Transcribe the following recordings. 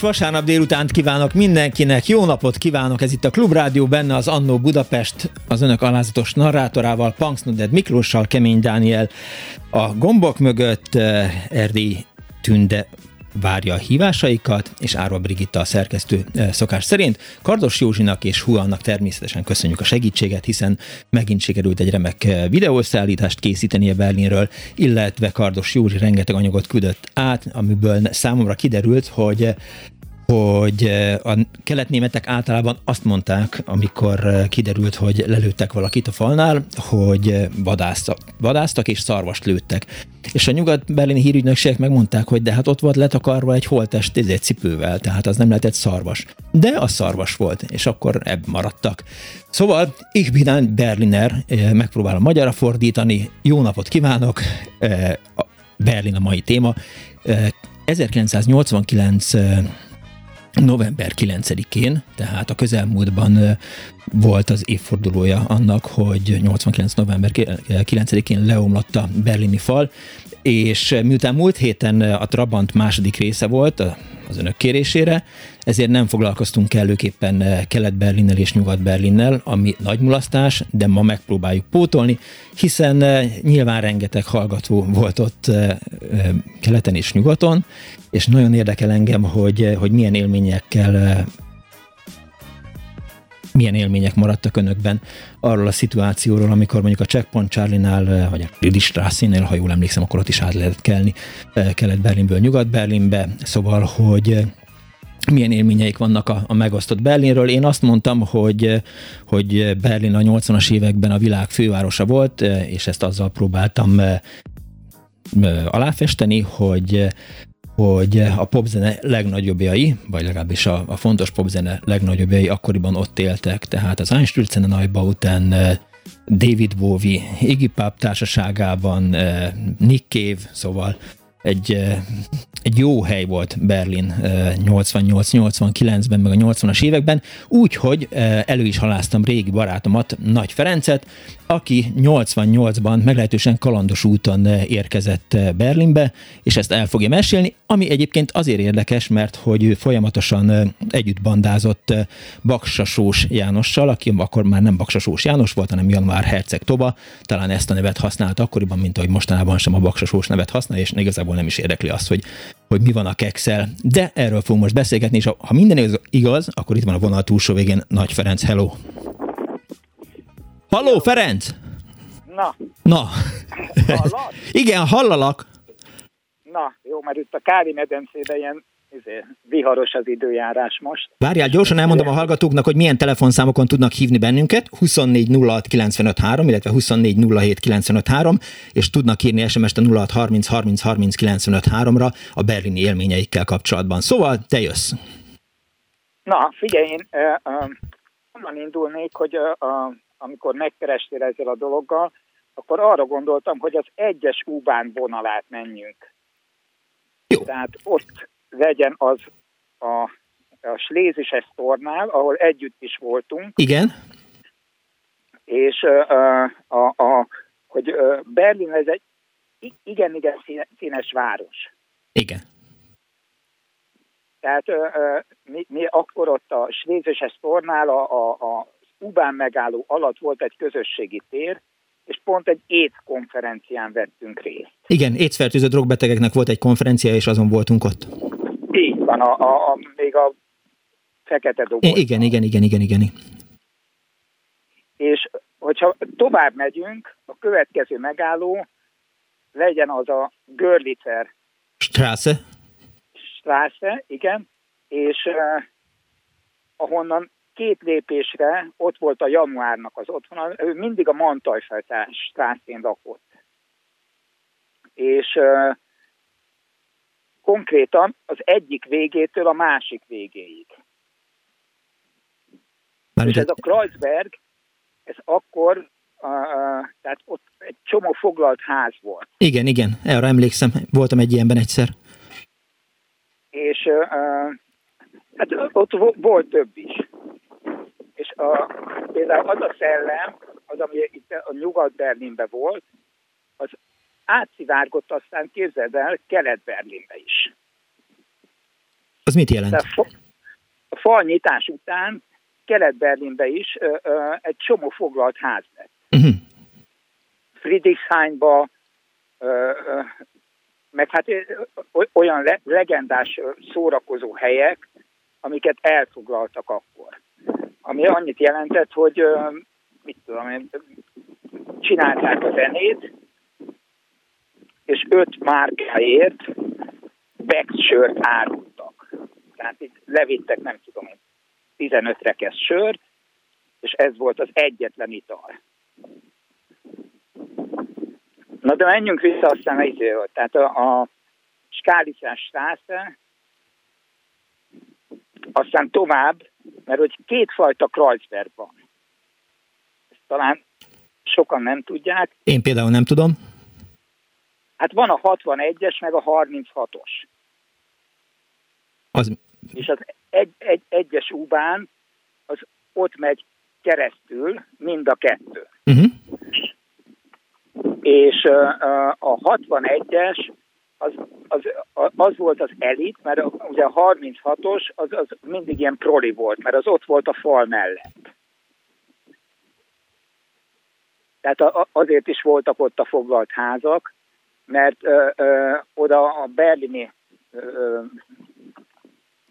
Kellemes vasárnap délutánt kívánok mindenkinek, jó napot kívánok, ez itt a Klubrádió, benne az Annó Budapest, az önök alázatos narrátorával, Punks Nuded Miklóssal, Kemény Dániel, a gombok mögött uh, Erdi Tünde várja a hívásaikat, és Árva Brigitta a szerkesztő szokás szerint. Kardos Józsinak és Huannak természetesen köszönjük a segítséget, hiszen megint sikerült egy remek videószállítást készítenie Berlinről, illetve Kardos Józsi rengeteg anyagot küldött át, amiből számomra kiderült, hogy hogy a keletnémetek általában azt mondták, amikor kiderült, hogy lelőttek valakit a falnál, hogy vadásztak, vadásztak és szarvast lőttek. És a nyugat-berlini hírügynökségek megmondták, hogy de hát ott volt letakarva egy holtest egy cipővel, tehát az nem lehetett szarvas. De a szarvas volt, és akkor ebb maradtak. Szóval, ich bin Berliner, megpróbálom magyarra fordítani. Jó napot kívánok! Berlin a mai téma. 1989 november 9-én, tehát a közelmúltban volt az évfordulója annak, hogy 89. november 9-én leomlott a berlini fal, és miután múlt héten a Trabant második része volt az önök kérésére, ezért nem foglalkoztunk kellőképpen Kelet-Berlinnel és Nyugat-Berlinnel, ami nagy mulasztás, de ma megpróbáljuk pótolni, hiszen nyilván rengeteg hallgató volt ott keleten és nyugaton, és nagyon érdekel engem, hogy, hogy milyen élményekkel milyen élmények maradtak önökben arról a szituációról, amikor mondjuk a Checkpoint Charlie-nál, vagy a Friedrichstraßénél, ha jól emlékszem, akkor ott is át lehetett kelni Kelet-Berlinből Nyugat-Berlinbe, szóval, hogy milyen élményeik vannak a, a megosztott Berlinről. Én azt mondtam, hogy, hogy Berlin a 80-as években a világ fővárosa volt, és ezt azzal próbáltam aláfesteni, hogy hogy a popzene legnagyobbjai, vagy legalábbis a, a fontos popzene legnagyobbjai akkoriban ott éltek, tehát az Einstürzene Neubauten, David Bowie, Iggy Pop társaságában, Nick Cave, szóval egy, egy jó hely volt Berlin 88-89-ben, meg a 80-as években, úgyhogy elő is haláztam régi barátomat, Nagy Ferencet, aki 88-ban meglehetősen kalandos úton érkezett Berlinbe, és ezt el fogja mesélni, ami egyébként azért érdekes, mert hogy folyamatosan együtt bandázott Baksasós Jánossal, aki akkor már nem Baksasós János volt, hanem Január Herceg Toba, talán ezt a nevet használt akkoriban, mint ahogy mostanában sem a Baksasós nevet használ, és igazából nem is érdekli azt, hogy, hogy mi van a kekszel. De erről fogunk most beszélgetni, és ha minden igaz, akkor itt van a vonal túlsó végén Nagy Ferenc. Hello! Halló, Ferenc! Na. Na. Igen, hallalak. Na, jó, mert itt a Káli medencében ilyen izé, viharos az időjárás most. Várjál, gyorsan elmondom a hallgatóknak, hogy milyen telefonszámokon tudnak hívni bennünket. 24 06 953, illetve 24 07 953, és tudnak írni SMS-t a 06 30 30 30 953-ra a berlini élményeikkel kapcsolatban. Szóval te jössz. Na, figyelj, én uh, uh, onnan indulnék, hogy uh, uh, amikor megkerestél ezzel a dologgal, akkor arra gondoltam, hogy az egyes Ubán vonalát menjünk. Jó. Tehát ott legyen az a, a Slézises tornál, ahol együtt is voltunk. Igen. És a, a, a, hogy Berlin ez egy igen-igen színes város. Igen. Tehát mi, mi akkor ott a Slézises tornál a, a, a Ubán megálló alatt volt egy közösségi tér, és pont egy AIDS konferencián vettünk részt. Igen, AIDS fertőző drogbetegeknek volt egy konferencia, és azon voltunk ott. Így van, a, a, a, még a fekete dobozban. Igen, igen, igen, igen, igen. És hogyha tovább megyünk, a következő megálló legyen az a Görlitzer Strasse. Strasse, igen, és uh, ahonnan két lépésre ott volt a januárnak az otthona, ő mindig a Mantajfeltás Strasszén lakott. És uh, konkrétan az egyik végétől a másik végéig. és ez a Kreuzberg, ez akkor, uh, tehát ott egy csomó foglalt ház volt. Igen, igen, erre emlékszem, voltam egy ilyenben egyszer. És uh, hát ott volt több is. És a, például az a szellem, az, ami itt a Nyugat-Berlinben volt, az átszivárgott aztán képzeld el Kelet-Berlinbe is. Az mit jelent? A, a falnyitás után Kelet-Berlinbe is ö, ö, egy csomó foglalt ház lett. Uh-huh. Ö, ö, meg hát olyan le, legendás szórakozó helyek, amiket elfoglaltak akkor. Ami annyit jelentett, hogy mit tudom én, csinálták a zenét, és öt márkáért Bex sört árultak. Tehát itt levittek, nem tudom én, 15 rekesz sör, és ez volt az egyetlen ital. Na de menjünk vissza aztán a izéről. Tehát a, a Skálicás aztán tovább, mert hogy kétfajta Kreuzberg van. Ezt talán sokan nem tudják. Én például nem tudom. Hát van a 61-es, meg a 36-os. Az... És az egy, egy, egyes úbán az ott megy keresztül mind a kettő. Uh-huh. És uh, a 61-es az, az, az volt az elit, mert ugye a 36-os az, az mindig ilyen proli volt, mert az ott volt a fal mellett. Tehát azért is voltak ott a foglalt házak, mert ö, ö, oda a berlini ö,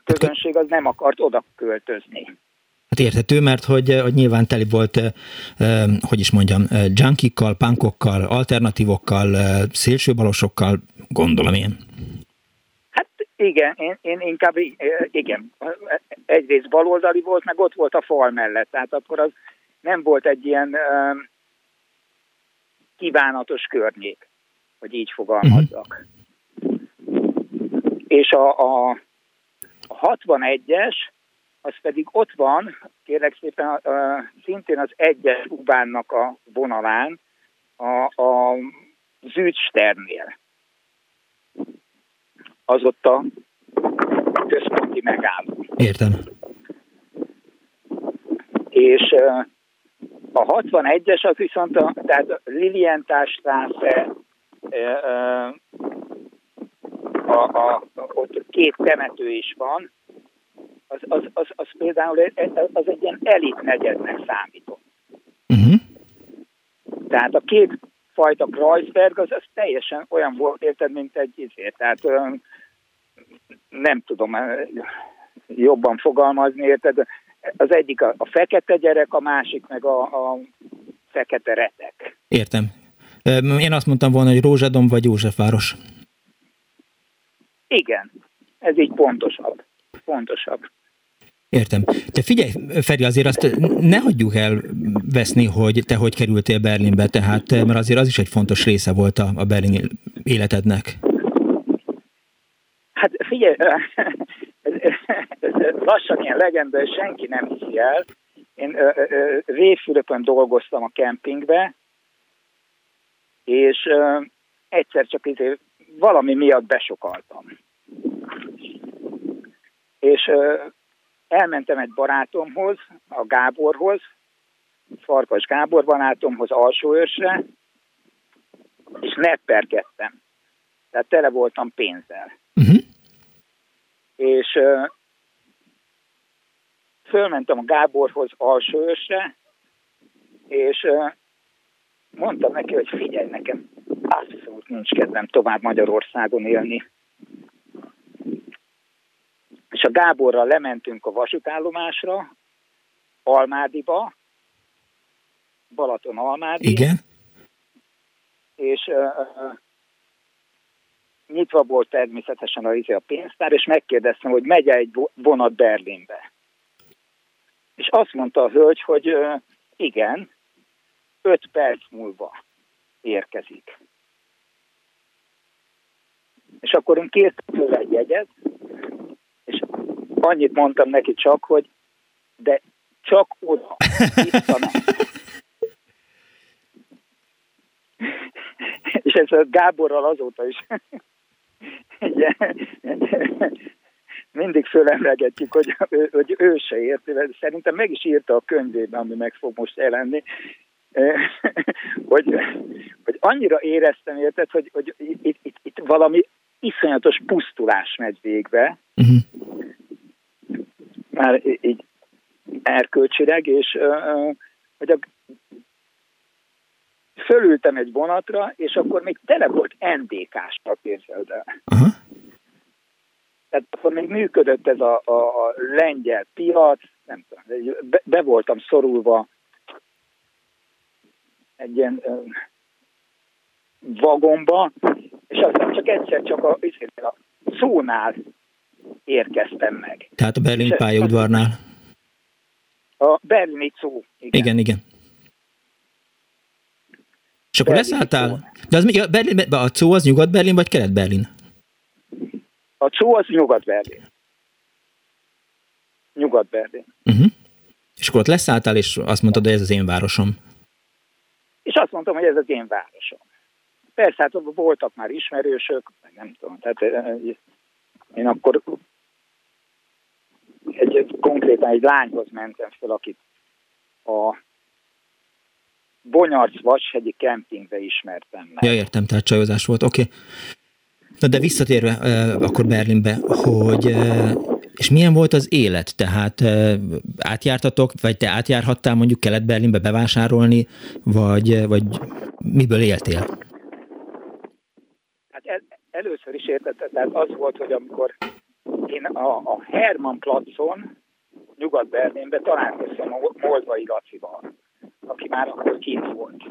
közönség az nem akart oda költözni. Hát érthető, mert hogy, hogy nyilván teli volt, eh, hogy is mondjam, junkikkal, punkokkal, alternatívokkal, szélsőbalosokkal, gondolom én. Hát igen, én, én inkább igen, egyrészt baloldali volt, meg ott volt a fal mellett, tehát akkor az nem volt egy ilyen kívánatos környék, hogy így fogalmazzak. Uh-huh. És a, a, a 61-es, az pedig ott van, kérlek szépen, a, a, szintén az egyes Ubánnak a vonalán, a, a Zűdsternél. Az ott a központi megálló. Értem. És a 61-es az viszont, a, tehát a Lilientástásze, a, a, ott két temető is van, az, az, az, az például az egy ilyen elit negyednek számított. Uh-huh. Tehát a két fajta Kreuzberg az, az teljesen olyan volt, érted, mint egy izé. Tehát nem tudom jobban fogalmazni, érted? Az egyik a, a fekete gyerek, a másik meg a, a fekete retek. Értem. Én azt mondtam volna, hogy Rózsadom vagy Józsefváros. Igen, ez így pontosabb. Pontosabb. Értem. Te figyelj, Feri, azért azt ne hagyjuk el veszni, hogy te hogy kerültél Berlinbe, tehát, mert azért az is egy fontos része volt a, a berlini életednek. Hát figyelj, ez, lassan ilyen legenda, senki nem hiszi el. Én Réfülöpön dolgoztam a kempingbe, és egyszer csak izé, valami miatt besokaltam. És elmentem egy barátomhoz, a Gáborhoz, Farkas Gábor barátomhoz őrsre, és neppergettem. Tehát tele voltam pénzzel. Uh-huh. És uh, fölmentem a Gáborhoz őrsre, és uh, mondtam neki, hogy figyelj nekem, abszolút nincs kedvem tovább Magyarországon élni és a Gáborral lementünk a vasútállomásra, Almádiba, Balaton Almádi. Igen. És uh, nyitva volt természetesen a, izé a pénztár, és megkérdeztem, hogy megy egy vonat Berlinbe. És azt mondta a hölgy, hogy uh, igen, öt perc múlva érkezik. És akkor én kértem tőle egy jegyet, és annyit mondtam neki csak, hogy de csak oda, és ez a Gáborral azóta is. Mindig fölemlegetjük, hogy ő, hogy ő se érti, szerintem meg is írta a könyvében, ami meg fog most jelenni, hogy, hogy annyira éreztem, érted, hogy, hogy itt, itt, itt valami iszonyatos pusztulás megy végbe, uh-huh. Már így erkölcsileg, és hogy a, fölültem egy vonatra, és akkor még tele volt képzeld el. Uh-huh. Tehát akkor még működött ez a, a, a lengyel piac, nem tudom, be, be voltam szorulva egy ilyen ö, vagomba, és aztán csak egyszer csak a, a szónál érkeztem meg. Tehát a Berlin pályaudvarnál? A berlini szó. Igen, igen. igen. És akkor Berlin leszálltál? De az, a, Berlin, a szó az Nyugat-Berlin, vagy Kelet-Berlin? A szó az Nyugat-Berlin. Nyugat-Berlin. Uh-huh. És akkor ott leszálltál, és azt mondtad, hogy ez az én városom. És azt mondtam, hogy ez az én városom. Persze, hát voltak már ismerősök, nem tudom, tehát én akkor egy, egy konkrétan egy lányhoz mentem fel, akit a Bonyarc Vashegyi kempingbe ismertem meg. Ja, értem, tehát csajozás volt, oké. Okay. De visszatérve uh, akkor Berlinbe, hogy uh, és milyen volt az élet? Tehát uh, átjártatok, vagy te átjárhattál mondjuk Kelet-Berlinbe bevásárolni, vagy, vagy miből éltél? El, először is értetted, tehát az volt, hogy amikor én a, a Hermann Placon, Nyugat-Berlinben találkoztam a Moldvai Lacival, aki már akkor kint volt.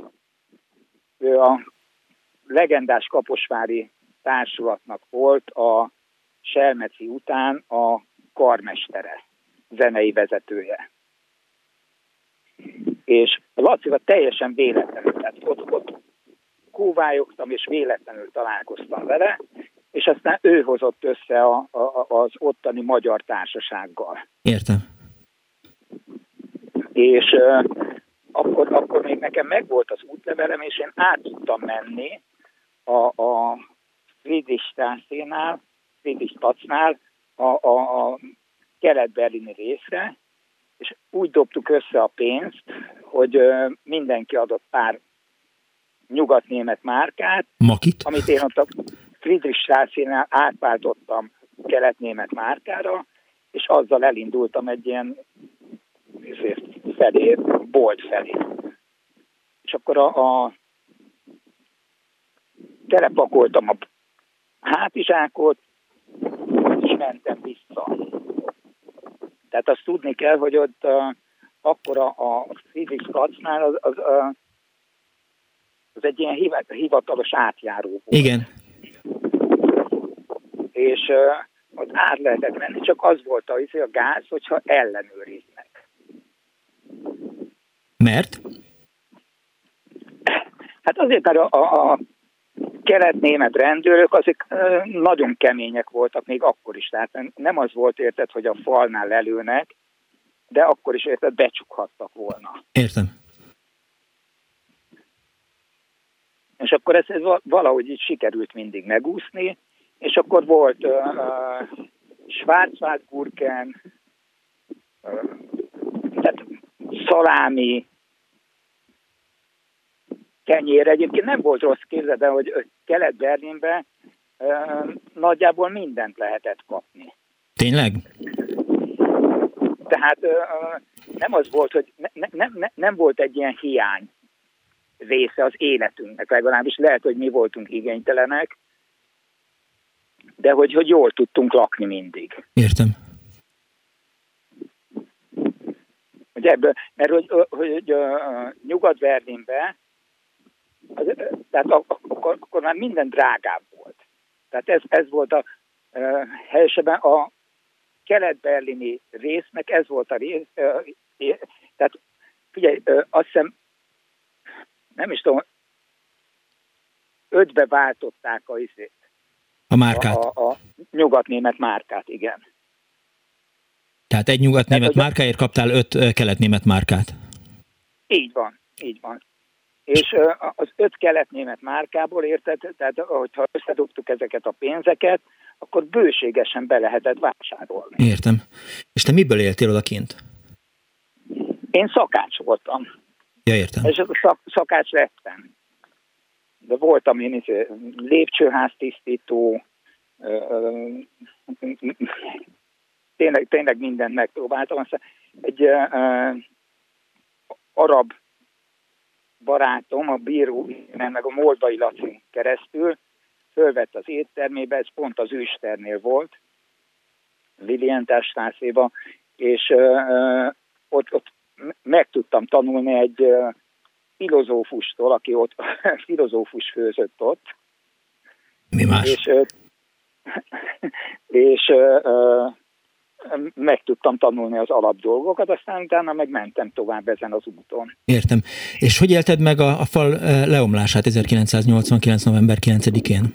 Ő a legendás Kaposvári társulatnak volt a Selmeci után a karmestere, zenei vezetője. És a Lacival teljesen véletlenül, tehát ott, ott kóvályogtam, és véletlenül találkoztam vele, és aztán ő hozott össze a, a, az ottani magyar társasággal. Értem. És uh, akkor, akkor még nekem megvolt az útlevelem, és én át tudtam menni a, a Friedrich Straßénál, Friedrich Stacnál a, a, a kelet-berlini részre, és úgy dobtuk össze a pénzt, hogy mindenki adott pár nyugatnémet márkát, Makit? amit én ott a Friedrich Straßénál átváltottam kelet-német márkára, és azzal elindultam egy ilyen felé, bolt felé. És akkor a, a telepakoltam a hátizsákot, és mentem vissza. Tehát azt tudni kell, hogy ott uh, akkor a, a Friedrich Katznál az, az, uh, az egy ilyen hivatalos átjáró volt. Igen. És ott át lehetett menni, csak az volt a, a gáz, hogyha ellenőriznek. Mert? Hát azért, mert a, a, a kelet-német rendőrök azok nagyon kemények voltak még akkor is. Tehát nem az volt érted, hogy a falnál lelőnek, de akkor is érted, becsukhattak volna. Értem. És akkor ez, ez valahogy így sikerült mindig megúszni, és akkor volt uh, uh, Schwarzwaldgurken, uh, tehát szalámi, kenyér. Egyébként nem volt rossz képzeld hogy Kelet-Berlinben uh, nagyjából mindent lehetett kapni. Tényleg? Tehát uh, nem az volt, hogy ne, ne, ne, nem volt egy ilyen hiány része az életünknek, legalábbis lehet, hogy mi voltunk igénytelenek, de hogy, hogy jól tudtunk lakni mindig. Értem. hogy ebből, mert hogy, hogy, hogy uh, Nyugat-Berlinbe, tehát akkor, akkor már minden drágább volt. Tehát ez, ez volt a helyesebben a kelet-berlini résznek ez volt a rész. Tehát figyelj, azt hiszem, nem is tudom, ötbe váltották a izét. A márkát. A, a, nyugatnémet márkát, igen. Tehát egy nyugatnémet márkáért kaptál öt keletnémet márkát. Így van, így van. És az öt keletnémet márkából érted, tehát hogyha összedobtuk ezeket a pénzeket, akkor bőségesen be lehetett vásárolni. Értem. És te miből éltél odakint? Én szakács voltam. Ja, értem. És szak, szakács lettem. De voltam én is lépcsőház tisztító, tényleg, tényleg mindent megpróbáltam. Egy uh, arab barátom, a bíró, meg a Moldai Laci keresztül fölvett az éttermébe, ez pont az Üsternél volt, Testrászéba, és uh, ott, ott meg tudtam tanulni egy filozófustól, aki ott filozófus főzött ott. Mi más? És, és meg tudtam tanulni az alapdolgokat, aztán utána meg mentem tovább ezen az úton. Értem. És hogy élted meg a, a fal leomlását 1989. november 9-én?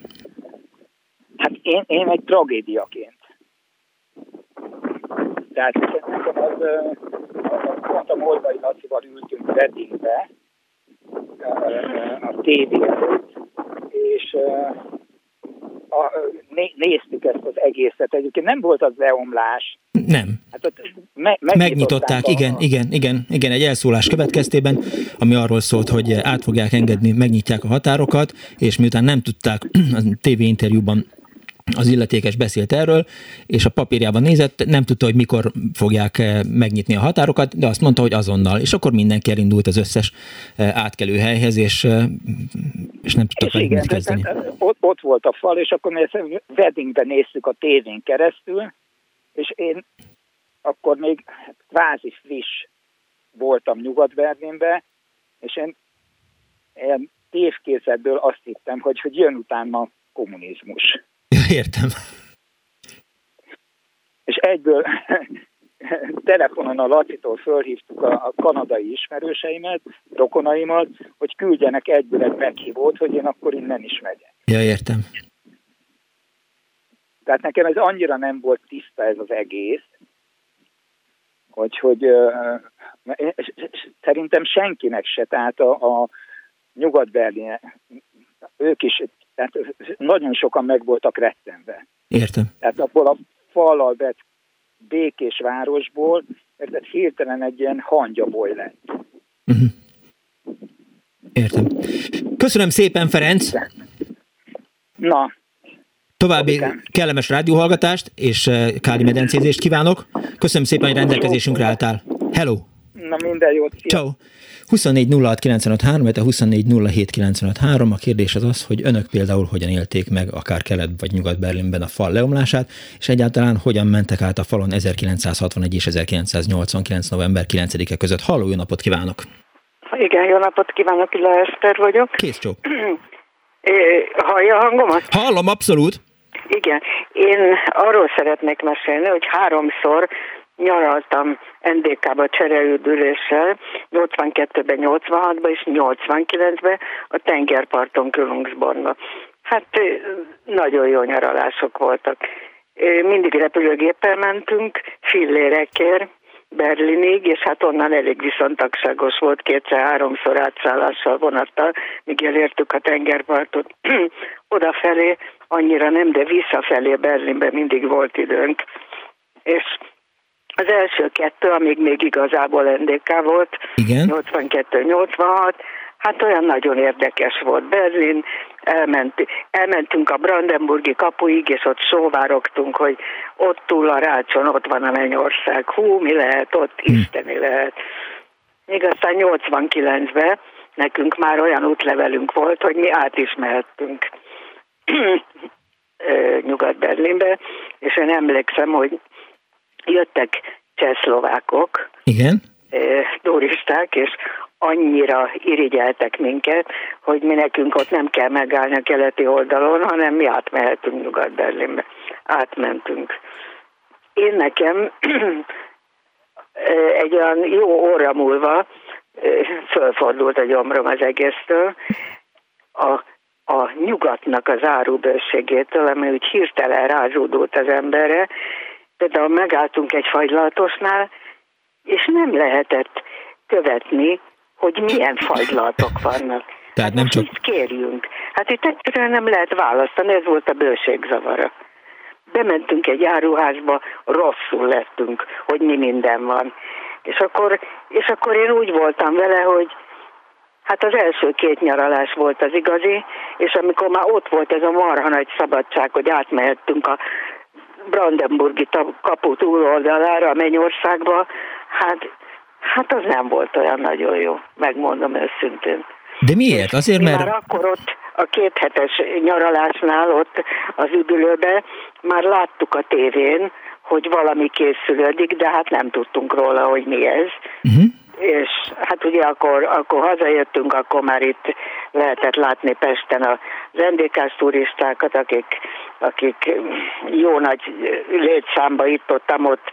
Hát én, én egy tragédiaként. Tehát nekem az, pont a Moldai Lacival ültünk Reddingbe, a tévé előtt, és a, né, néztük ezt az egészet. Egyébként nem volt az leomlás. Nem. Hát ott me, megnyitották, megnyitották a... igen, igen, igen, igen, egy elszólás következtében, ami arról szólt, hogy át fogják engedni, megnyitják a határokat, és miután nem tudták a tévéinterjúban az illetékes beszélt erről, és a papírjában nézett, nem tudta, hogy mikor fogják eh, megnyitni a határokat, de azt mondta, hogy azonnal. És akkor mindenki elindult az összes eh, átkelő helyhez, és, eh, és nem tudtak meg mit kezdeni. Ott, ott volt a fal, és akkor mi ezt weddingben néztük a tévén keresztül, és én akkor még kvázi friss voltam Nyugat-Berlinbe, és én ilyen tévkészetből azt hittem, hogy, hogy jön utána kommunizmus. Értem. És egyből telefonon a Lacitól fölhívtuk a, a kanadai ismerőseimet, rokonaimat, hogy küldjenek egyből egy meghívót, hogy én akkor innen is megyek. Ja, értem. Tehát nekem ez annyira nem volt tiszta ez az egész, hogy, hogy szerintem senkinek se, tehát a, a Nyugat-Berlin, ők is tehát nagyon sokan meg voltak rettenve. Értem. Tehát abból a fallal vett békés városból, ez hirtelen egy ilyen hangyaboly lett. Uh-huh. Értem. Köszönöm szépen, Ferenc! Na, További kellemes rádióhallgatást és eh, káli medencézést kívánok. Köszönöm szépen, hogy rendelkezésünkre álltál. Hello! Na minden jót! Ciao! 24 06 vagy a 24 A kérdés az az, hogy önök például hogyan élték meg akár Kelet vagy Nyugat-Berlinben a fal leomlását, és egyáltalán hogyan mentek át a falon 1961 és 1989. november 9-e között. Halló, jó napot kívánok! Igen, jó napot kívánok, Ila Eszter vagyok. Kész csók. Hallja a hangomat? Hallom, abszolút. Igen, én arról szeretnék mesélni, hogy háromszor nyaraltam NDK-ba csereüldüléssel, 82-ben, 86-ban és 89-ben a tengerparton Kölungsbornba. Hát nagyon jó nyaralások voltak. Mindig repülőgéppel mentünk, fillérekért, Berlinig, és hát onnan elég viszontagságos volt, kétszer-háromszor átszállással vonattal, míg elértük a tengerpartot. Odafelé annyira nem, de visszafelé Berlinbe mindig volt időnk. És az első kettő, amíg még igazából NDK volt, Igen. 82-86, hát olyan nagyon érdekes volt Berlin, elment, elmentünk a Brandenburgi kapuig, és ott sóvárogtunk, hogy ott túl a rácson, ott van a Mennyország. Hú, mi lehet ott, hm. isteni lehet. Még aztán 89-ben nekünk már olyan útlevelünk volt, hogy mi át is mehettünk Nyugat-Berlinbe, és én emlékszem, hogy jöttek csehszlovákok, Igen. turisták, és annyira irigyeltek minket, hogy mi nekünk ott nem kell megállni a keleti oldalon, hanem mi átmehetünk Nyugat-Berlinbe. Átmentünk. Én nekem egy olyan jó óra múlva fölfordult a gyomrom az egésztől, a, a nyugatnak az árubőségétől, ami úgy hirtelen rázódult az emberre. Például megálltunk egy fagylaltosnál, és nem lehetett követni, hogy milyen fagylaltok vannak. Tehát hát nem csak... kérjünk. Hát itt egyszerűen nem lehet választani, ez volt a bőségzavara. Bementünk egy áruházba, rosszul lettünk, hogy mi minden van. És akkor, és akkor én úgy voltam vele, hogy hát az első két nyaralás volt az igazi, és amikor már ott volt ez a marha nagy szabadság, hogy átmehettünk a Brandenburgi kapu túloldalára, a Mennyországba, hát, hát az nem volt olyan nagyon jó, megmondom őszintén. De miért? Azért, mert... Már akkor ott a két hetes nyaralásnál ott az üdülőbe már láttuk a tévén, hogy valami készülődik, de hát nem tudtunk róla, hogy mi ez. Uh-huh. És hát ugye akkor, akkor hazajöttünk, akkor már itt lehetett látni Pesten a ndk turistákat, akik, akik jó nagy létszámba itt ott, ott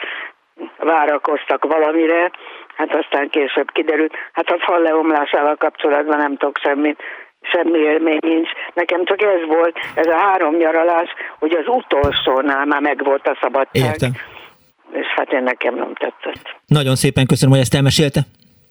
várakoztak valamire, hát aztán később kiderült, hát a fal leomlásával kapcsolatban nem tudok semmit, semmi élmény nincs. Nekem csak ez volt, ez a három nyaralás, hogy az utolsónál már megvolt a szabadság. Értem. És hát én nekem nem tetszett. Nagyon szépen köszönöm, hogy ezt elmesélte.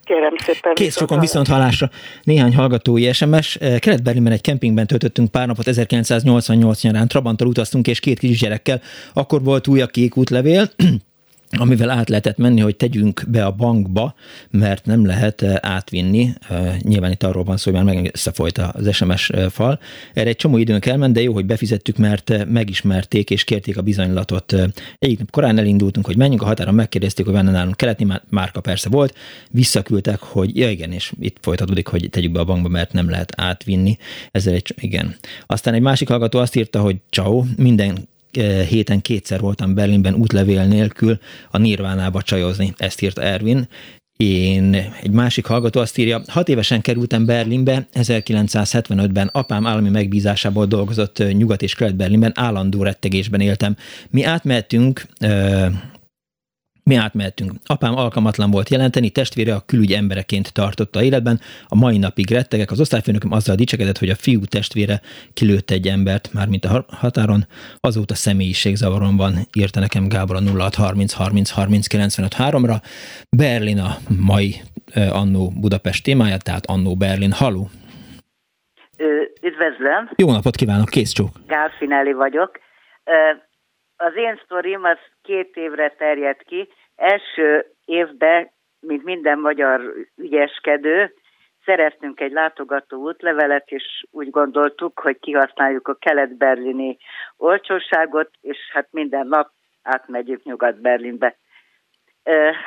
Kérem szépen. Kész sokan viszont hallásra. Néhány hallgatói SMS. Kelet-Berlinben egy kempingben töltöttünk pár napot 1988 nyarán. Trabanttal utaztunk és két kisgyerekkel. Akkor volt új a kék útlevél amivel át lehetett menni, hogy tegyünk be a bankba, mert nem lehet eh, átvinni. Eh, nyilván itt arról van szó, hogy már meg összefolyt az SMS eh, fal. Erre egy csomó időnk elment, de jó, hogy befizettük, mert megismerték és kérték a bizonylatot. Egyik nap korán elindultunk, hogy menjünk a határon, megkérdezték, hogy van nálunk keleti márka persze volt, visszaküldtek, hogy ja igen, és itt folytatódik, hogy tegyük be a bankba, mert nem lehet átvinni. Ezzel egy, igen. Aztán egy másik hallgató azt írta, hogy ciao, minden héten kétszer voltam Berlinben útlevél nélkül a Nirvánába csajozni, ezt írt Ervin. Én, egy másik hallgató azt írja, hat évesen kerültem Berlinbe, 1975-ben apám állami megbízásából dolgozott Nyugat- és Kelet-Berlinben, állandó rettegésben éltem. Mi átmehetünk mi átmehetünk. Apám alkalmatlan volt jelenteni, testvére a külügy embereként tartotta életben. A mai napig rettegek. Az osztályfőnököm azzal dicsekedett, hogy a fiú testvére kilőtte egy embert, mármint a határon. Azóta személyiségzavaron van, írta nekem Gábor a 0630 30 30 95 3-ra. Berlin a mai Annó Budapest témája, tehát Annó Berlin. Haló! Üdvözlöm! Jó napot kívánok, kész csók! Gál Finelli vagyok. Az én sztorim az két évre terjed ki. Első évben, mint minden magyar ügyeskedő, szereztünk egy látogató útlevelet, és úgy gondoltuk, hogy kihasználjuk a kelet-berlini olcsóságot, és hát minden nap átmegyünk Nyugat-Berlinbe.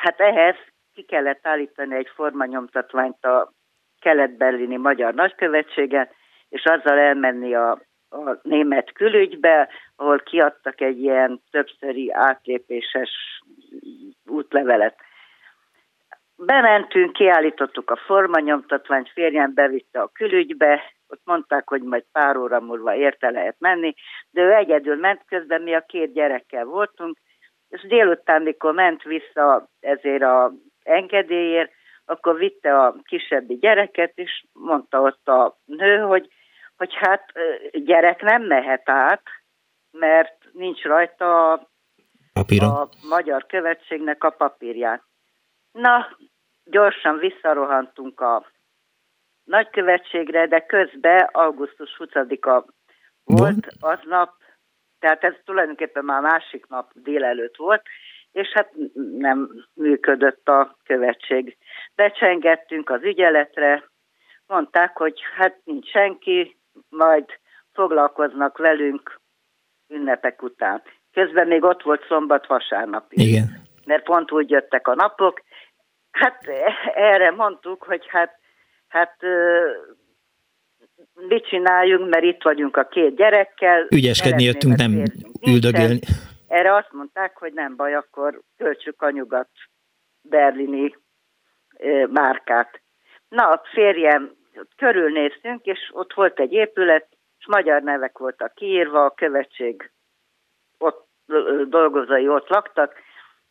Hát ehhez ki kellett állítani egy formanyomtatványt a kelet-berlini magyar nagykövetségen, és azzal elmenni a a német külügybe, ahol kiadtak egy ilyen többszöri átlépéses útlevelet. Bementünk, kiállítottuk a formanyomtatványt, férjem bevitte a külügybe, ott mondták, hogy majd pár óra múlva érte lehet menni, de ő egyedül ment, közben mi a két gyerekkel voltunk, és délután, mikor ment vissza ezért a engedélyért, akkor vitte a kisebbi gyereket, és mondta ott a nő, hogy hogy hát gyerek nem mehet át, mert nincs rajta a, a magyar követségnek a papírját. Na, gyorsan visszarohantunk a nagykövetségre, de közben augusztus 20-a volt aznap, tehát ez tulajdonképpen már másik nap délelőtt volt, és hát nem működött a követség. Becsengettünk az ügyeletre, mondták, hogy hát nincs senki, majd foglalkoznak velünk ünnepek után. Közben még ott volt szombat, vasárnap is. Igen. Mert pont úgy jöttek a napok. Hát erre mondtuk, hogy hát, hát mit csináljunk, mert itt vagyunk a két gyerekkel. Ügyeskedni jöttünk, nem üldögélni. Erre azt mondták, hogy nem baj, akkor költsük a nyugat berlini márkát. Na, a férjem körülnéztünk, és ott volt egy épület, és magyar nevek voltak kiírva, a követség ott dolgozói ott laktak.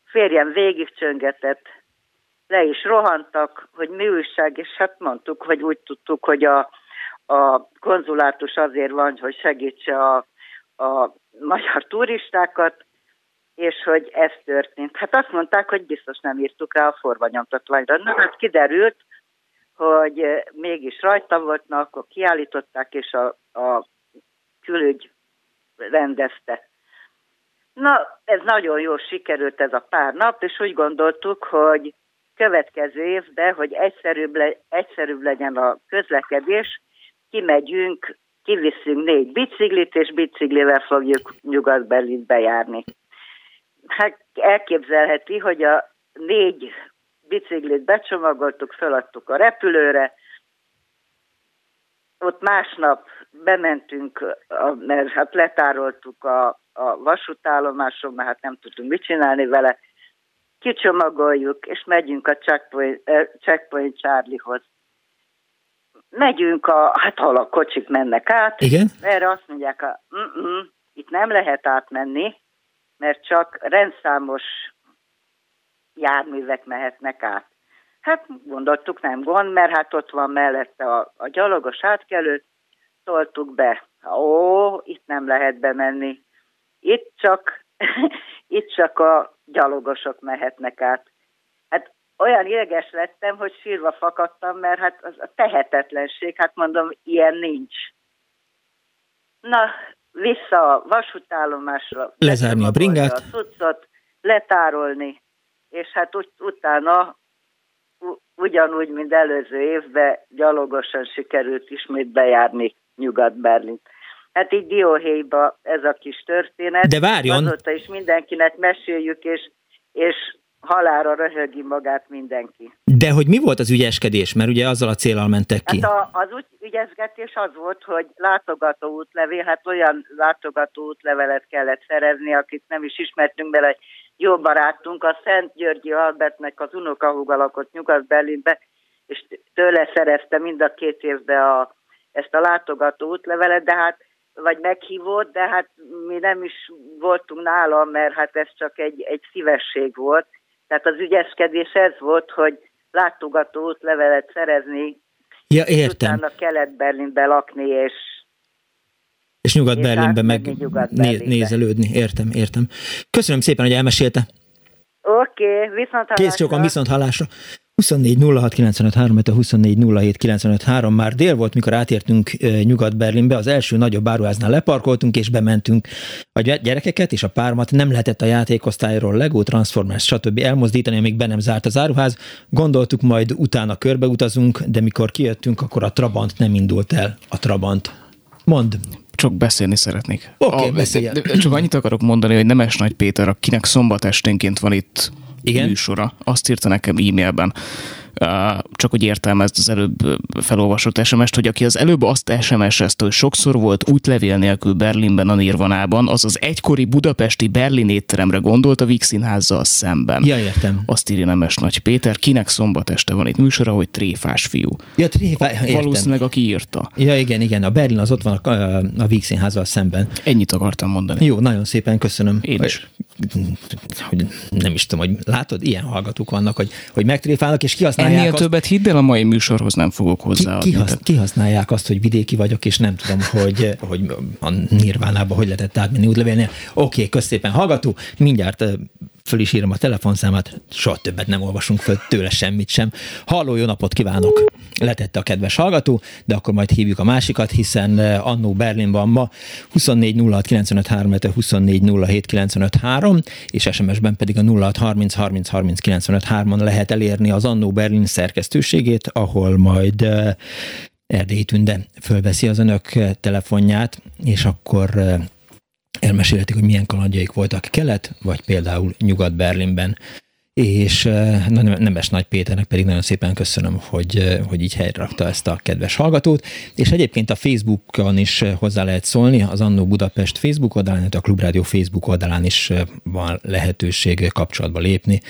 Férjem végigcsöngetett, le is rohantak, hogy mi újság, és hát mondtuk, hogy úgy tudtuk, hogy a, a konzulátus azért van, hogy segítse a, a magyar turistákat, és hogy ez történt. Hát azt mondták, hogy biztos nem írtuk rá a forvanyomtatványra. Na, hát kiderült, hogy mégis rajta volt, na, akkor kiállították, és a, a külügy rendezte. Na, ez nagyon jól sikerült ez a pár nap, és úgy gondoltuk, hogy következő évben, hogy egyszerűbb, le, egyszerűbb legyen a közlekedés, kimegyünk, kiviszünk négy biciklit, és biciklivel fogjuk Nyugat-Berlinbe járni. Hát elképzelheti, hogy a négy biciklit becsomagoltuk, feladtuk a repülőre, ott másnap bementünk, mert hát letároltuk a, a vasútállomáson, mert hát nem tudtunk mit csinálni vele, kicsomagoljuk, és megyünk a Checkpoint, uh, checkpoint Charlie-hoz. Megyünk, a, hát ahol a kocsik mennek át, Igen? erre azt mondják, a, itt nem lehet átmenni, mert csak rendszámos járművek mehetnek át. Hát gondoltuk, nem gond, mert hát ott van mellette a, a gyalogos átkelő, toltuk be. Ó, itt nem lehet bemenni. Itt csak, itt csak a gyalogosok mehetnek át. Hát olyan ideges lettem, hogy sírva fakadtam, mert hát az a tehetetlenség, hát mondom, ilyen nincs. Na, vissza a vasútállomásra. Lezárni a bringát. A cuccot, letárolni, és hát ut- utána ugyanúgy, mint előző évben gyalogosan sikerült ismét bejárni Nyugat-Berlin. Hát így dióhéjba ez a kis történet. De várjon! Azóta is mindenkinek meséljük, és, és halára röhögi magát mindenki. De hogy mi volt az ügyeskedés? Mert ugye azzal a célral mentek ki. Hát a, az ügyeskedés az volt, hogy látogató útlevél, hát olyan látogató útlevelet kellett szerezni, akit nem is ismertünk bele, egy jó barátunk, a Szent Györgyi Albertnek az unokahúga lakott Nyugat-Berlinbe, és tőle szerezte mind a két évben a, ezt a látogató útlevelet, de hát vagy meghívott, de hát mi nem is voltunk nála, mert hát ez csak egy, egy szívesség volt. Tehát az ügyeskedés ez volt, hogy látogató útlevelet szerezni, ja, értem. utána Kelet-Berlinbe lakni, és és Nyugat-Berlinbe meg Nyugat nézelődni. Értem, értem. Köszönöm szépen, hogy elmesélte. Oké, okay, viszont hallásra. Kész csókan, viszont hallásra. 24 06 95 24 07 már dél volt, mikor átértünk Nyugat-Berlinbe, az első nagyobb áruháznál leparkoltunk, és bementünk a gyerekeket és a pármat, nem lehetett a játékosztályról Lego, Transformers, stb. elmozdítani, amíg be nem zárt az áruház. Gondoltuk, majd utána körbeutazunk, de mikor kijöttünk, akkor a Trabant nem indult el. A Trabant. Mond csak beszélni szeretnék. Oké, okay, Csak annyit akarok mondani, hogy Nemes Nagy Péter, akinek szombat esténként van itt Igen? műsora, azt írta nekem e-mailben, csak hogy értelmezd az előbb felolvasott SMS-t, hogy aki az előbb azt SMS-ezte, hogy sokszor volt útlevél nélkül Berlinben a Nirvanában, az az egykori budapesti Berlin étteremre gondolt a Víg Színházzal szemben. Ja, értem. Azt írja Nemes Nagy Péter, kinek szombat este van itt műsora, hogy tréfás fiú. Ja, tréfás, értem. Valószínűleg aki írta. Ja, igen, igen, a Berlin az ott van a, a Víg Színházzal szemben. Ennyit akartam mondani. Jó, nagyon szépen köszönöm. Én is. Hogy, nem is tudom, hogy látod, ilyen hallgatók vannak, hogy, hogy megtréfálnak, és kihasználják Ennél azt, többet hidd el, a mai műsorhoz nem fogok hozzá. Ki, kihasz, kihasználják azt, hogy vidéki vagyok, és nem tudom, hogy, hogy a Nirvánába hogy lehetett átmenni útlevélnél. Oké, okay, köszépen hallgató, mindjárt föl is írom a telefonszámát, soha többet nem olvasunk föl tőle semmit sem. Halló, jó napot kívánok! Letette a kedves hallgató, de akkor majd hívjuk a másikat, hiszen annó Berlinban ma 24 06 95 3, 24 07 95 3, és SMS-ben pedig a 06 30 30 30 95 3-on lehet elérni az annó Berlin szerkesztőségét, ahol majd Erdélyi Tünde fölveszi az önök telefonját, és akkor elmesélhetik, hogy milyen kalandjaik voltak kelet, vagy például Nyugat-Berlinben. És eh, Nemes Nagy Péternek pedig nagyon szépen köszönöm, hogy, eh, hogy így helyre rakta ezt a kedves hallgatót. És egyébként a Facebookon is eh, hozzá lehet szólni, az Annó Budapest Facebook oldalán, a Klubrádió Facebook oldalán is van lehetőség kapcsolatba lépni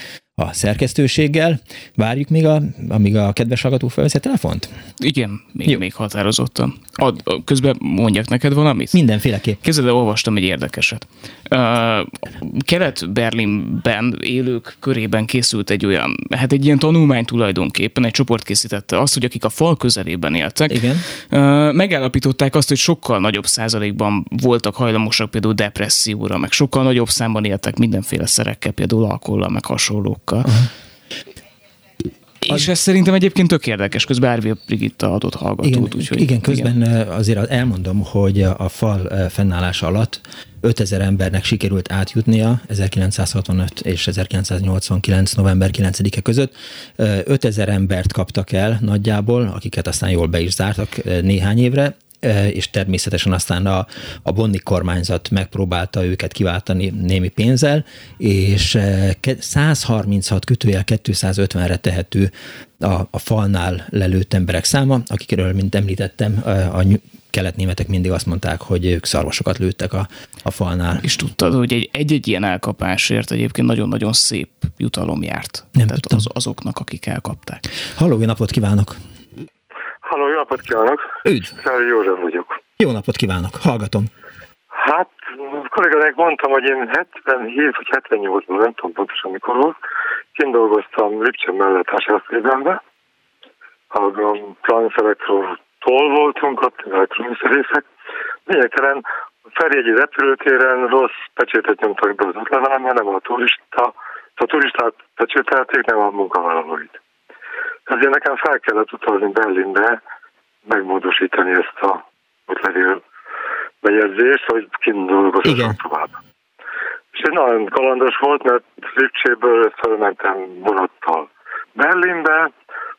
a szerkesztőséggel. Várjuk még, a, amíg a kedves hallgató felveszi a telefont? Igen, még, Jó. még határozottan. Ad, közben mondjak neked valamit? Mindenféleképp. Képzeld, olvastam egy érdekeset. Uh, Kelet-Berlinben élők körében készült egy olyan, hát egy ilyen tanulmány tulajdonképpen, egy csoport készítette azt, hogy akik a fal közelében éltek, Igen. Uh, megállapították azt, hogy sokkal nagyobb százalékban voltak hajlamosak például depresszióra, meg sokkal nagyobb számban éltek mindenféle szerekkel, például alkohollal, meg hasonlókkal. Uh-huh. És ez szerintem egyébként tök érdekes, közben Árvi Brigitta adott hallgatót. Igen, úgyhogy, igen közben igen. azért elmondom, hogy a fal fennállása alatt 5000 embernek sikerült átjutnia 1965 és 1989. november 9-e között. 5000 embert kaptak el nagyjából, akiket aztán jól be is zártak néhány évre, és természetesen aztán a, a Bonni kormányzat megpróbálta őket kiváltani némi pénzzel, és 136 kötőjel 250-re tehető a, a falnál lelőtt emberek száma, akikről, mint említettem, a keletnémetek mindig azt mondták, hogy ők szarvasokat lőttek a, a falnál. És tudtad, hogy egy, egy-egy ilyen elkapásért egyébként nagyon-nagyon szép jutalom járt. Nem Tehát az, azoknak, akik elkapták. Jó napot kívánok! Napot kívánok! Üdv! Szári József vagyok. Jó napot kívánok, hallgatom. Hát, kollégának mondtam, hogy én 77 vagy 78-ban, nem tudom pontosan mikor volt, kint dolgoztam Lipcsen mellett Ásárszébenbe, a Planszerekről tól voltunk, ott elektroniszerészek. Lényegtelen Ferjegyi repülőtéren rossz pecsétet nyomtak be az útlevelemben, nem a turista, a turistát pecsételték, nem a munkavállalóit. Ezért nekem fel kellett utazni Berlinbe, megmódosítani ezt a útlevél bejegyzést, hogy kint dolgozhatok tovább. És ez nagyon kalandos volt, mert Lipcséből felmentem vonattal Berlinbe,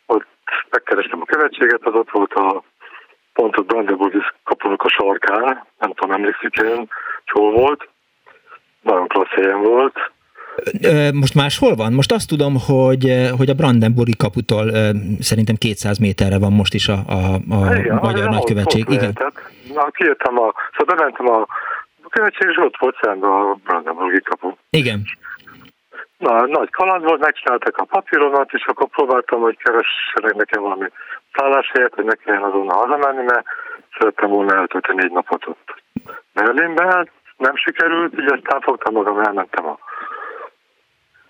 ott megkerestem a követséget, az ott volt a pont a Brandenburgi kapunak a sarkán, nem tudom, emlékszik én, hol volt. Nagyon klassz helyen volt. Most máshol van? Most azt tudom, hogy, hogy a Brandenburgi kaputól szerintem 200 méterre van most is a, a, a Igen, magyar nagykövetség. Igen. Na, kijöttem a, szóval bementem a követség, és ott volt szemben a Brandenburgi kapu. Igen. Na, nagy kaland volt, megcsináltak a papíromat, és akkor próbáltam, hogy keressenek nekem valami szálláshelyet, hogy ne kelljen azonnal hazamenni, mert szerettem volna eltölteni egy napot ott Berlinben. Nem sikerült, így aztán fogtam magam, elmentem a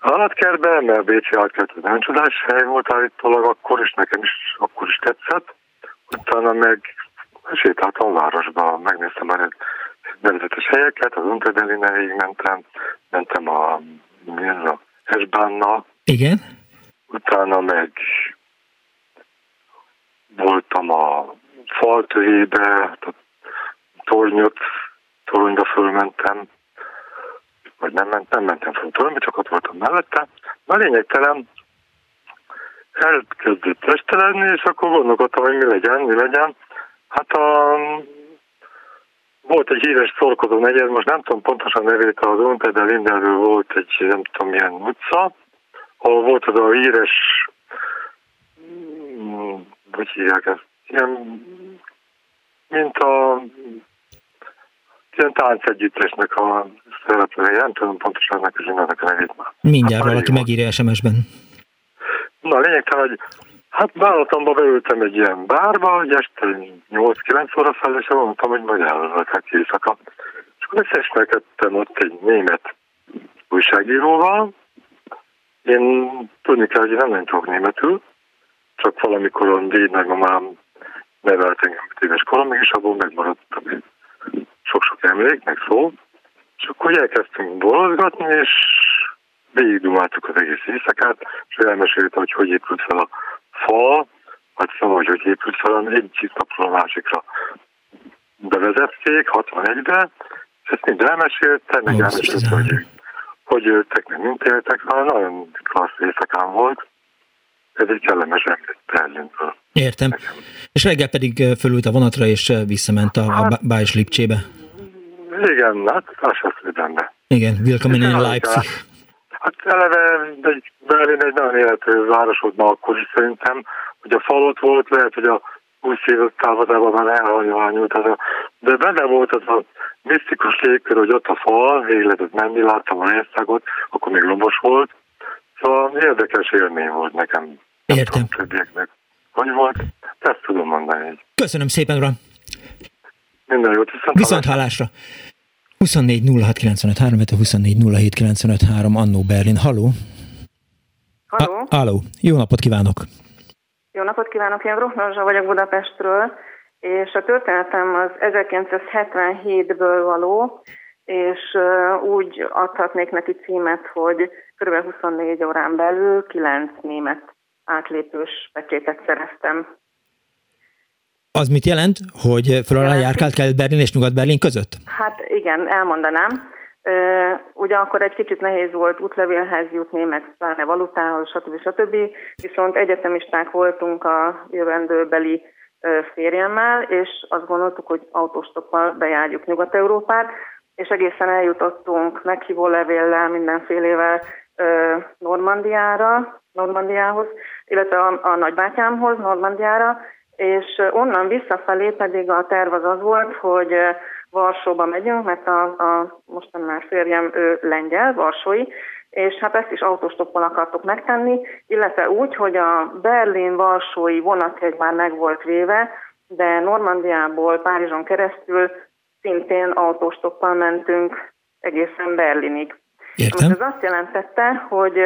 állatkertbe, mert Bécsi állatkert az nagyon csodás hely volt állítólag akkor, és nekem is akkor is tetszett. Utána meg sétáltam a városba, megnéztem a nevezetes helyeket, az Unterberlineig mentem, mentem a, mi ez a Esbánnal. Igen. Utána meg voltam a faltövébe, a tornyot, toronyba fölmentem, vagy nem, ment, nem mentem fel toronyba, csak ott voltam mellette. Na lényegtelen, elkezdett estelenni, és akkor gondolkodtam, hogy mi legyen, mi legyen. Hát a, volt egy híres szorkozó negyed, most nem tudom pontosan nevét, az Unter Lindelről volt egy, nem tudom, milyen utca, ahol volt az a híres hogy hívják ezt? Ilyen, mint a ilyen táncegyüttesnek a szereplője, nem tudom pontosan ennek az imának a nevét már. Mindjárt hát, valaki megírja SMS-ben. Na, lényegtelen, hogy hát vállalatomba beültem egy ilyen bárba, hogy este 8-9 óra fel, és mondtam, hogy majd elvezetek éjszaka. És akkor összeismerkedtem ott egy német újságíróval. Én tudni kell, hogy nem nagyon tudok németül, csak valamikor a déd nagymamám nevelt engem éves koromig, és abból megmaradt sok-sok emlék, meg szó. És akkor elkezdtünk bolozgatni, és végigdumáltuk az egész éjszakát, és elmesélte, hogy hogy épült fel a fal, vagy szóval, hogy hogy épült fel, egy napról a másikra bevezették 61-be, és ezt mind elmesélte, meg elmesélte, hogy, hogy öltek, meg mint éltek, szóval nagyon klassz éjszakán volt ez egy kellemes Berlinből. Értem. És reggel pedig fölült a vonatra, és visszament a, hát, a Bájs Lipcsébe. Igen, hát Assasszidenbe. Igen, Willkommen in Leipzig. Hát eleve egy, Berlin egy nagyon élető város volt ma akkor is szerintem, hogy a falot volt, lehet, hogy a 20 év távozában már elhanyványult, de benne volt az a misztikus légkör, hogy ott a fal, végig lehetett menni, láttam a országot, akkor még lombos volt, Szóval érdekes élmény volt nekem. Értem. Többieknek. Hogy volt? Ezt tudom mondani. Köszönöm szépen, uram. Minden jót, viszont, viszont hallásra. 24 06 95 3, 24 07 95 3, Annó Berlin. Halló? Halló? Halló. Jó napot kívánok! Jó napot kívánok, én Brohnazsa vagyok Budapestről, és a történetem az 1977-ből való, és úgy adhatnék neki címet, hogy kb. 24 órán belül 9 német átlépős pecsétet szereztem. Az mit jelent, hogy föl alá járkált Kelet-Berlin és Nyugat-Berlin között? Hát igen, elmondanám. Ugyanakkor egy kicsit nehéz volt útlevélhez jutni, meg pláne valutához, stb. stb. Viszont egyetemisták voltunk a jövendőbeli férjemmel, és azt gondoltuk, hogy autostoppal bejárjuk Nyugat-Európát, és egészen eljutottunk meghívó levéllel, mindenfélével Normandiára, Normandiához, illetve a, a nagybátyámhoz, Normandiára, és onnan visszafelé pedig a terv az az volt, hogy Varsóba megyünk, mert a, a mostan már férjem ő lengyel, varsói, és hát ezt is autostoppon akartok megtenni, illetve úgy, hogy a Berlin-Varsói vonatjegy már meg volt véve, de Normandiából Párizson keresztül szintén autostoppal mentünk egészen Berlinig. Értem. Most ez azt jelentette, hogy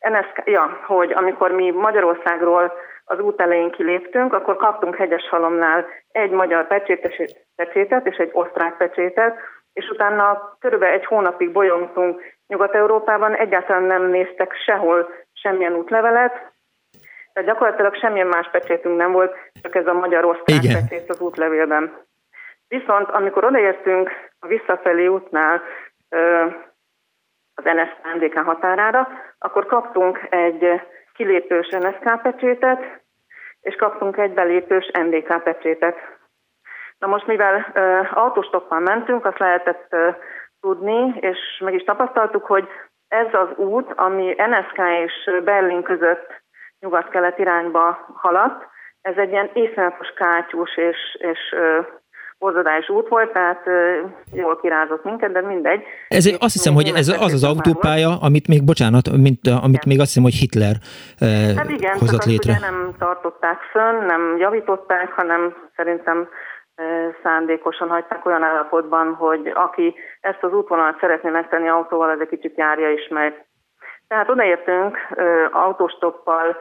NSK, ja, hogy amikor mi Magyarországról az út elején kiléptünk, akkor kaptunk Hegyeshalomnál egy magyar pecsétet és egy osztrák pecsétet, és utána körülbelül egy hónapig bolyongtunk Nyugat-Európában, egyáltalán nem néztek sehol semmilyen útlevelet, tehát gyakorlatilag semmilyen más pecsétünk nem volt, csak ez a magyar-osztrák pecsét az útlevélben. Viszont amikor odaértünk a visszafelé útnál az NSK határára, akkor kaptunk egy kilépős NSK pecsétet, és kaptunk egy belépős NDK pecsétet. Na most, mivel uh, autostoppal mentünk, azt lehetett uh, tudni, és meg is tapasztaltuk, hogy ez az út, ami NSK és Berlin között nyugat-kelet irányba haladt, ez egy ilyen iszonyatos kátyús és, és borzodás út volt, tehát jól kirázott minket, de mindegy. Ez, Itt azt hiszem, hogy ez az az autópálya, amit még, bocsánat, mint, amit még azt hiszem, hogy Hitler uh, hát igen, hozott létre. Ugye nem tartották fönn, nem javították, hanem szerintem szándékosan hagyták olyan állapotban, hogy aki ezt az útvonalat szeretné megtenni autóval, ez egy kicsit járja is meg. Tehát odaértünk autostoppal,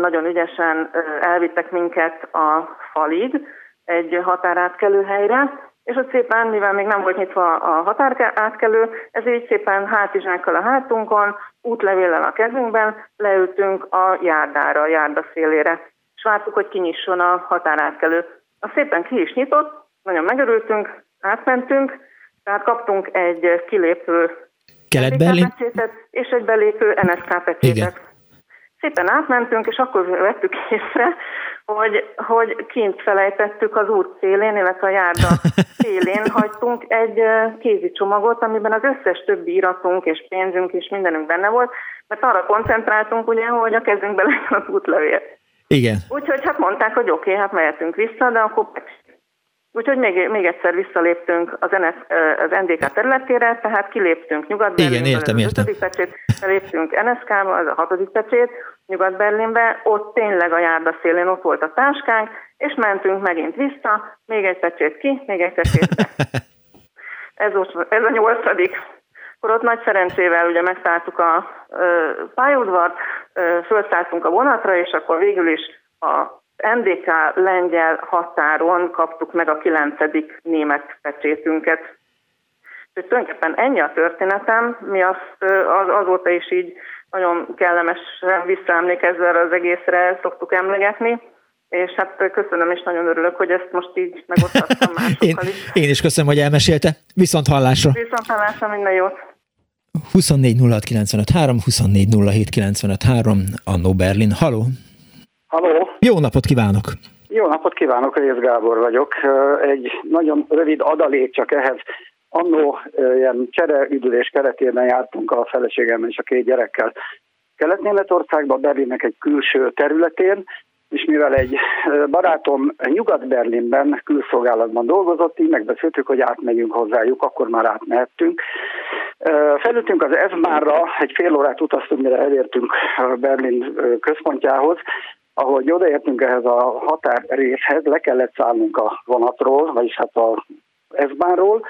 nagyon ügyesen elvittek minket a falig, egy határátkelő helyre, és ott szépen, mivel még nem volt nyitva a határátkelő, ezért szépen hátizsákkal a hátunkon, útlevéllel a kezünkben leültünk a járdára, a járda szélére, és vártuk, hogy kinyisson a határátkelő. A szépen ki is nyitott, nagyon megörültünk, átmentünk, tehát kaptunk egy kilépő kelet és egy belépő NSK pecsétet. Szépen átmentünk, és akkor vettük észre, hogy, hogy kint felejtettük az út szélén, illetve a járda szélén hagytunk egy kézi csomagot, amiben az összes többi iratunk és pénzünk és mindenünk benne volt, mert arra koncentráltunk ugye, hogy a kezünkbe lesz az útlevél. Igen. Úgyhogy hát mondták, hogy oké, okay, hát mehetünk vissza, de akkor Úgyhogy még, még egyszer visszaléptünk az, NS, az NDK területére, tehát kiléptünk Nyugat-Berlinbe, Igen, értem, az ötödik pecsét, beléptünk NSK-ba, az a hatodik pecsét, Nyugat-Berlinbe, ott tényleg a járda szélén ott volt a táskánk, és mentünk megint vissza, még egy pecsét ki, még egy pecsét be. Ez, ez a nyolcadik. Akkor ott nagy szerencsével ugye megszálltuk a ö, pályaudvart, felszálltunk a vonatra, és akkor végül is a NDK lengyel határon kaptuk meg a kilencedik német pecsétünket. Úgyhogy tulajdonképpen ennyi a történetem, mi azt az, azóta is így nagyon kellemesen visszaemlékezve az egészre szoktuk emlegetni, és hát köszönöm, és nagyon örülök, hogy ezt most így megosztottam másokkal is. én, én is köszönöm, hogy elmesélte. Viszont hallásra! Viszont hallásra, minden jót! 24 06 95 3, 24 07 95 3, Annó Berlin. Haló! Haló! Jó napot kívánok! Jó napot kívánok, Rész Gábor vagyok. Egy nagyon rövid adalék csak ehhez. Annó ilyen csereüdülés keretében jártunk a feleségemmel és a két gyerekkel Kelet-Németországban, Berlinnek egy külső területén, és mivel egy barátom Nyugat-Berlinben külszolgálatban dolgozott, így megbeszéltük, hogy átmegyünk hozzájuk, akkor már átmehettünk. Felültünk az Ezmárra, egy fél órát utaztunk, mire elértünk Berlin központjához, ahogy odaértünk ehhez a határrészhez, le kellett szállnunk a vonatról, vagyis hát a Ezmárról,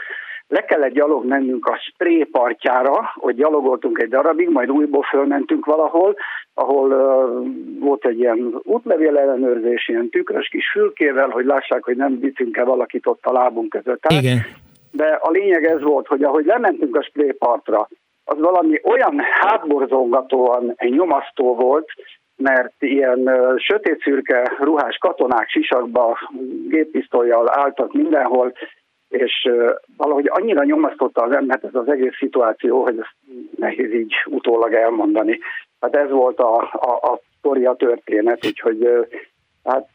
le kellett gyalog mennünk a Spré partjára, hogy gyalogoltunk egy darabig, majd újból fölmentünk valahol, ahol uh, volt egy ilyen útlevél ellenőrzés, ilyen tükrös kis fülkével, hogy lássák, hogy nem viszünk-e valakit ott a lábunk között. Igen. De a lényeg ez volt, hogy ahogy lementünk a Spré partra, az valami olyan hátborzongatóan nyomasztó volt, mert ilyen uh, sötét-szürke ruhás katonák sisakba géppisztolyjal álltak mindenhol, és valahogy annyira nyomasztotta az embert ez az egész szituáció, hogy ezt nehéz így utólag elmondani. Hát ez volt a, a, a sztori, a történet, úgyhogy Hát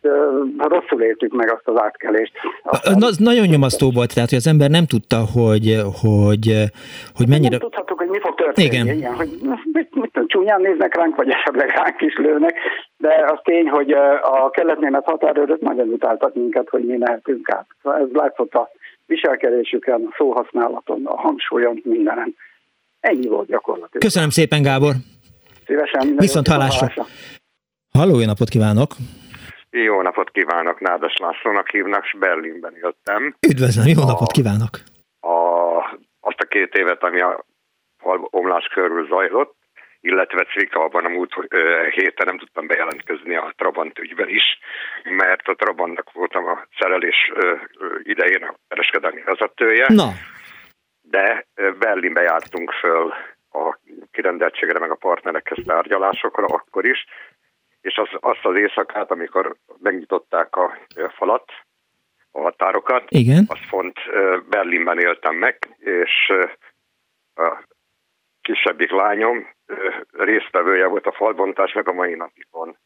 rosszul éltük meg azt az átkelést. Aztán... Az nagyon nyomasztó volt, tehát hogy az ember nem tudta, hogy, hogy, hogy mennyire... Nem tudhatok, hogy mi fog történni. Igen. Igen hogy mit, mit, csúnyán néznek ránk, vagy esetleg ránk is lőnek, de az tény, hogy a kelet-német határőrök nagyon utáltak minket, hogy mi mehetünk át. Ez látszott a viselkedésüken, a szóhasználaton, a hangsúlyon, mindenen. Ennyi volt gyakorlatilag. Köszönöm szépen, Gábor! Szívesen. Viszont hallásra. Halló, jó napot kívánok! Jó napot kívánok, Nádas Lászlónak hívnak, és Berlinben éltem. Üdvözlöm, jó a, napot kívánok! A, azt a két évet, ami a omlás körül zajlott, illetve Cvikalban a múlt héten nem tudtam bejelentkezni a Trabant ügyben is, mert a Trabantnak voltam a szerelés idején a kereskedelmi vezetője. Na. De Berlinbe jártunk föl a kirendeltségre, meg a partnerekhez tárgyalásokra akkor is, és az, azt az éjszakát, amikor megnyitották a falat, a határokat, Igen. azt font Berlinben éltem meg, és a kisebbik lányom résztvevője volt a falbontásnak a mai napig van.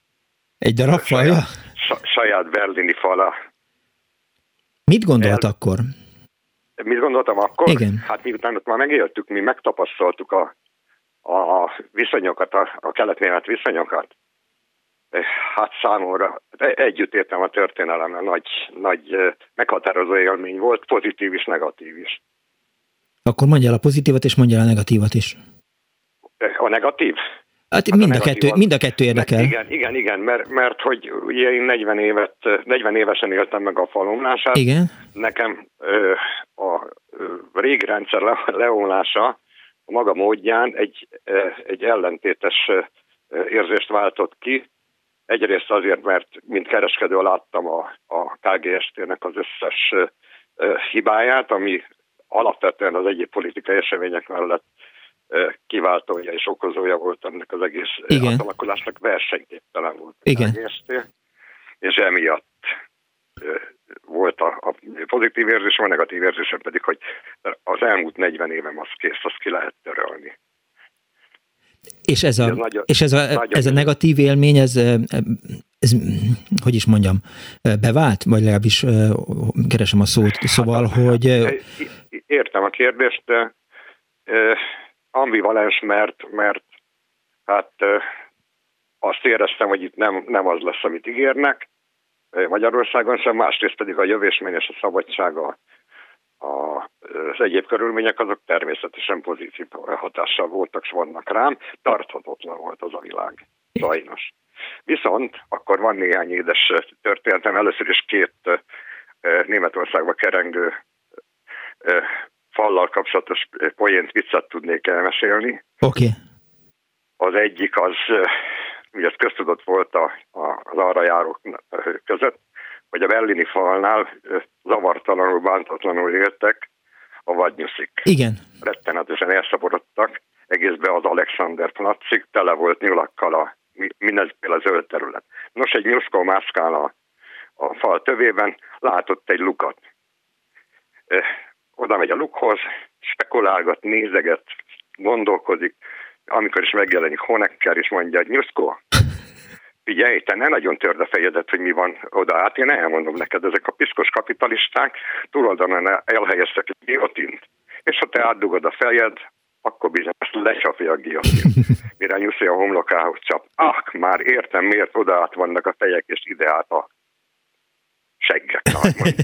Egy darab falja? Saját, saját berlini fala. Mit gondolt El, akkor? Mit gondoltam akkor? Igen. Hát miután ott már megéltük, mi megtapasztaltuk a, a viszonyokat, a, a kelet viszonyokat. Hát számomra együtt értem a történelemmel, nagy, nagy meghatározó élmény volt, pozitív és negatív is. Akkor mondja el a pozitívat, és mondja el a negatívat is. A negatív? Hát, hát mind, a, a kettő, mind a kettő érdekel. Igen, igen, igen, mert, mert hogy ugye én 40, évet, 40 évesen éltem meg a falomlását. Igen. Nekem ö, a ö, régi rendszer le, leomlása a maga módján egy, ö, egy ellentétes ö, érzést váltott ki. Egyrészt azért, mert mint kereskedő láttam a, a KGST-nek az összes ö, hibáját, ami alapvetően az egyéb politikai események mellett kiváltója és okozója volt ennek az egész Igen. átalakulásnak, versenyképtelen volt. Igen. Egész, és emiatt volt a, a pozitív érzésem, a negatív érzésem pedig, hogy az elmúlt 40 évem az kész, azt ki lehet törölni. És ez a, ez nagyon, és ez a, ez a negatív élmény, ez, ez, hogy is mondjam, bevált? Vagy legalábbis keresem a szót, szóval, hát, hogy... Értem a kérdést, de ambivalens, mert, mert hát azt éreztem, hogy itt nem, nem az lesz, amit ígérnek Magyarországon sem, másrészt pedig a jövésmény és a szabadsága az egyéb körülmények azok természetesen pozitív hatással voltak, és vannak rám. Tarthatatlan volt az a világ, sajnos. Viszont akkor van néhány édes történetem. Először is két Németországba kerengő fallal kapcsolatos poént viccet tudnék elmesélni. Oké. Okay. Az egyik az, ugye ez köztudott volt a, a, az arra járók között, hogy a berlini falnál zavartalanul, bántatlanul éltek a vadnyuszik. Igen. Rettenetesen elszaporodtak, egészbe az Alexander Platzig, tele volt nyulakkal a mindenféle zöld terület. Nos, egy nyuszkó mászkál a, a fal tövében, látott egy lukat oda megy a lukhoz, spekulálgat, nézeget, gondolkodik, amikor is megjelenik Honecker, és mondja, hogy Nyuszko, figyelj, te ne nagyon törd a fejedet, hogy mi van oda át, én elmondom neked, ezek a piszkos kapitalisták túloldalán elhelyeztek egy giotint, és ha te átdugod a fejed, akkor bizony lecsapja a giotint. Mire Nyuszi a homlokához csap. Ah, már értem, miért oda át vannak a fejek, és ide át a seggek.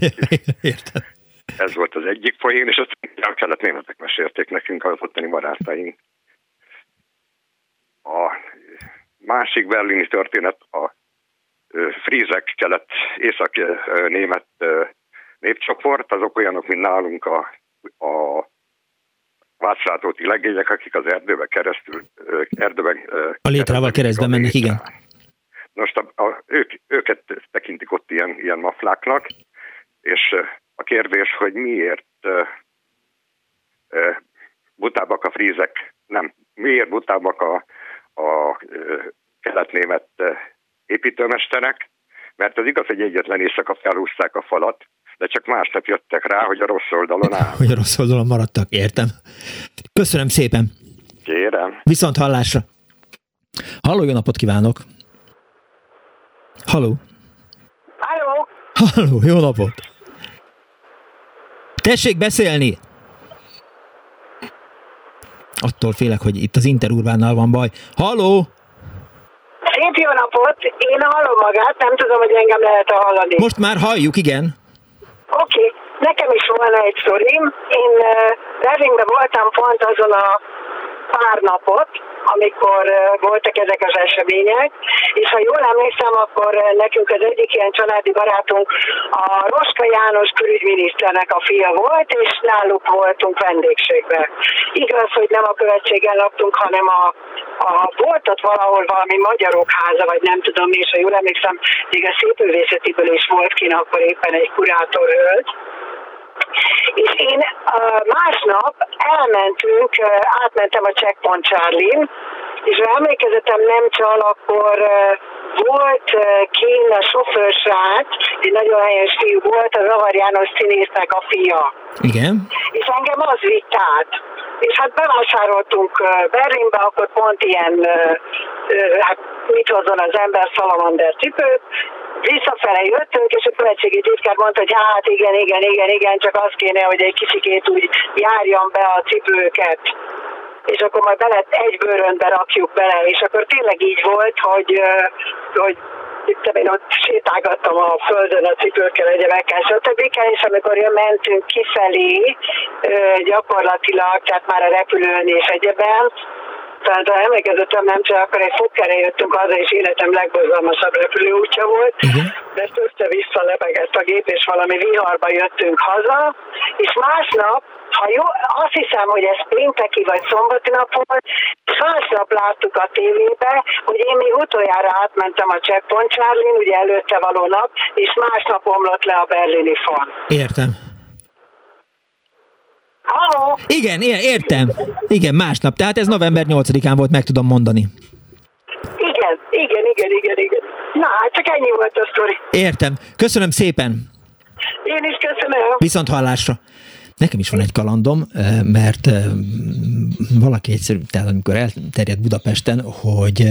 Értem. Ez volt az egyik poén, és azt a kelet-németek mesélték nekünk az ottani barátaink. A másik berlini történet a frízek kelet észak-német népcsoport, azok olyanok, mint nálunk a, a Václátóti legények, akik az erdőbe keresztül, erdőben... A létrával keresztbe mennek, igen. Most a, a, ők, őket tekintik ott ilyen, ilyen mafláknak, és a kérdés, hogy miért uh, uh, butábbak a frízek, nem, miért butábbak a, a uh, keletnémet uh, építőmesterek, mert az igaz, hogy egyetlen éjszaka felhúzták a falat, de csak másnap jöttek rá, hogy a rossz oldalon áll. hogy a rossz oldalon maradtak, értem. Köszönöm szépen. Kérem. Viszont hallásra. Halló, jó napot kívánok! Halló! Halló! Halló, jó napot! Tessék beszélni! Attól félek, hogy itt az Interurbánnal van baj. Halló! Szép jó napot! Én hallom magát, nem tudom, hogy engem lehet hallani. Most már halljuk, igen. Oké, okay. nekem is volna egy sztorim. Én uh, Berlinben voltam pont azon a pár napot, amikor voltak ezek az események, és ha jól emlékszem, akkor nekünk az egyik ilyen családi barátunk a Roska János külügyminiszternek a fia volt, és náluk voltunk vendégségben. Igaz, hogy nem a követségen laktunk, hanem a, a volt ott valahol valami magyarok háza, vagy nem tudom, és ha jól emlékszem, még a szépővészetiből is volt kint akkor éppen egy kurátor hölgy, és én másnap elmentünk, átmentem a Checkpoint Charlie-n, és ha emlékezetem nem csal, akkor volt kén a sofőrsrác, egy nagyon helyes fiú volt, az Avar János színésznek a fia. Igen. És engem az vitt át. És hát bevásároltunk Berlinbe, akkor pont ilyen, hát mit hozzon az ember, szalamander cipőt, visszafele jöttünk, és a követségi titkár mondta, hogy hát igen, igen, igen, igen, csak az kéne, hogy egy kicsikét úgy járjam be a cipőket és akkor majd bele egy bőrönbe rakjuk bele, és akkor tényleg így volt, hogy, hogy itt én ott sétálgattam a földön a cipőkkel, egyebekkel, stb. És amikor mentünk kifelé, gyakorlatilag, tehát már a repülőn és egyeben, tehát ha emlékezetem nem csak, akkor egy fokkerre jöttünk haza, és életem legborzalmasabb repülőútja volt, uh-huh. de ezt össze-vissza lebegett a gép, és valami viharba jöttünk haza, és másnap ha jó, azt hiszem, hogy ez pénteki vagy szombati nap volt, és másnap láttuk a tévébe, hogy én még utoljára átmentem a Checkpoint Charlie, ugye előtte való nap, és másnap omlott le a berlini fal. Értem. Halló? Igen, értem. Igen, másnap. Tehát ez november 8-án volt, meg tudom mondani. Igen, igen, igen, igen, igen. Na, hát csak ennyi volt a sztori. Értem. Köszönöm szépen. Én is köszönöm. Viszont hallásra. Nekem is van egy kalandom, mert valaki egyszerű, tehát amikor elterjedt Budapesten, hogy,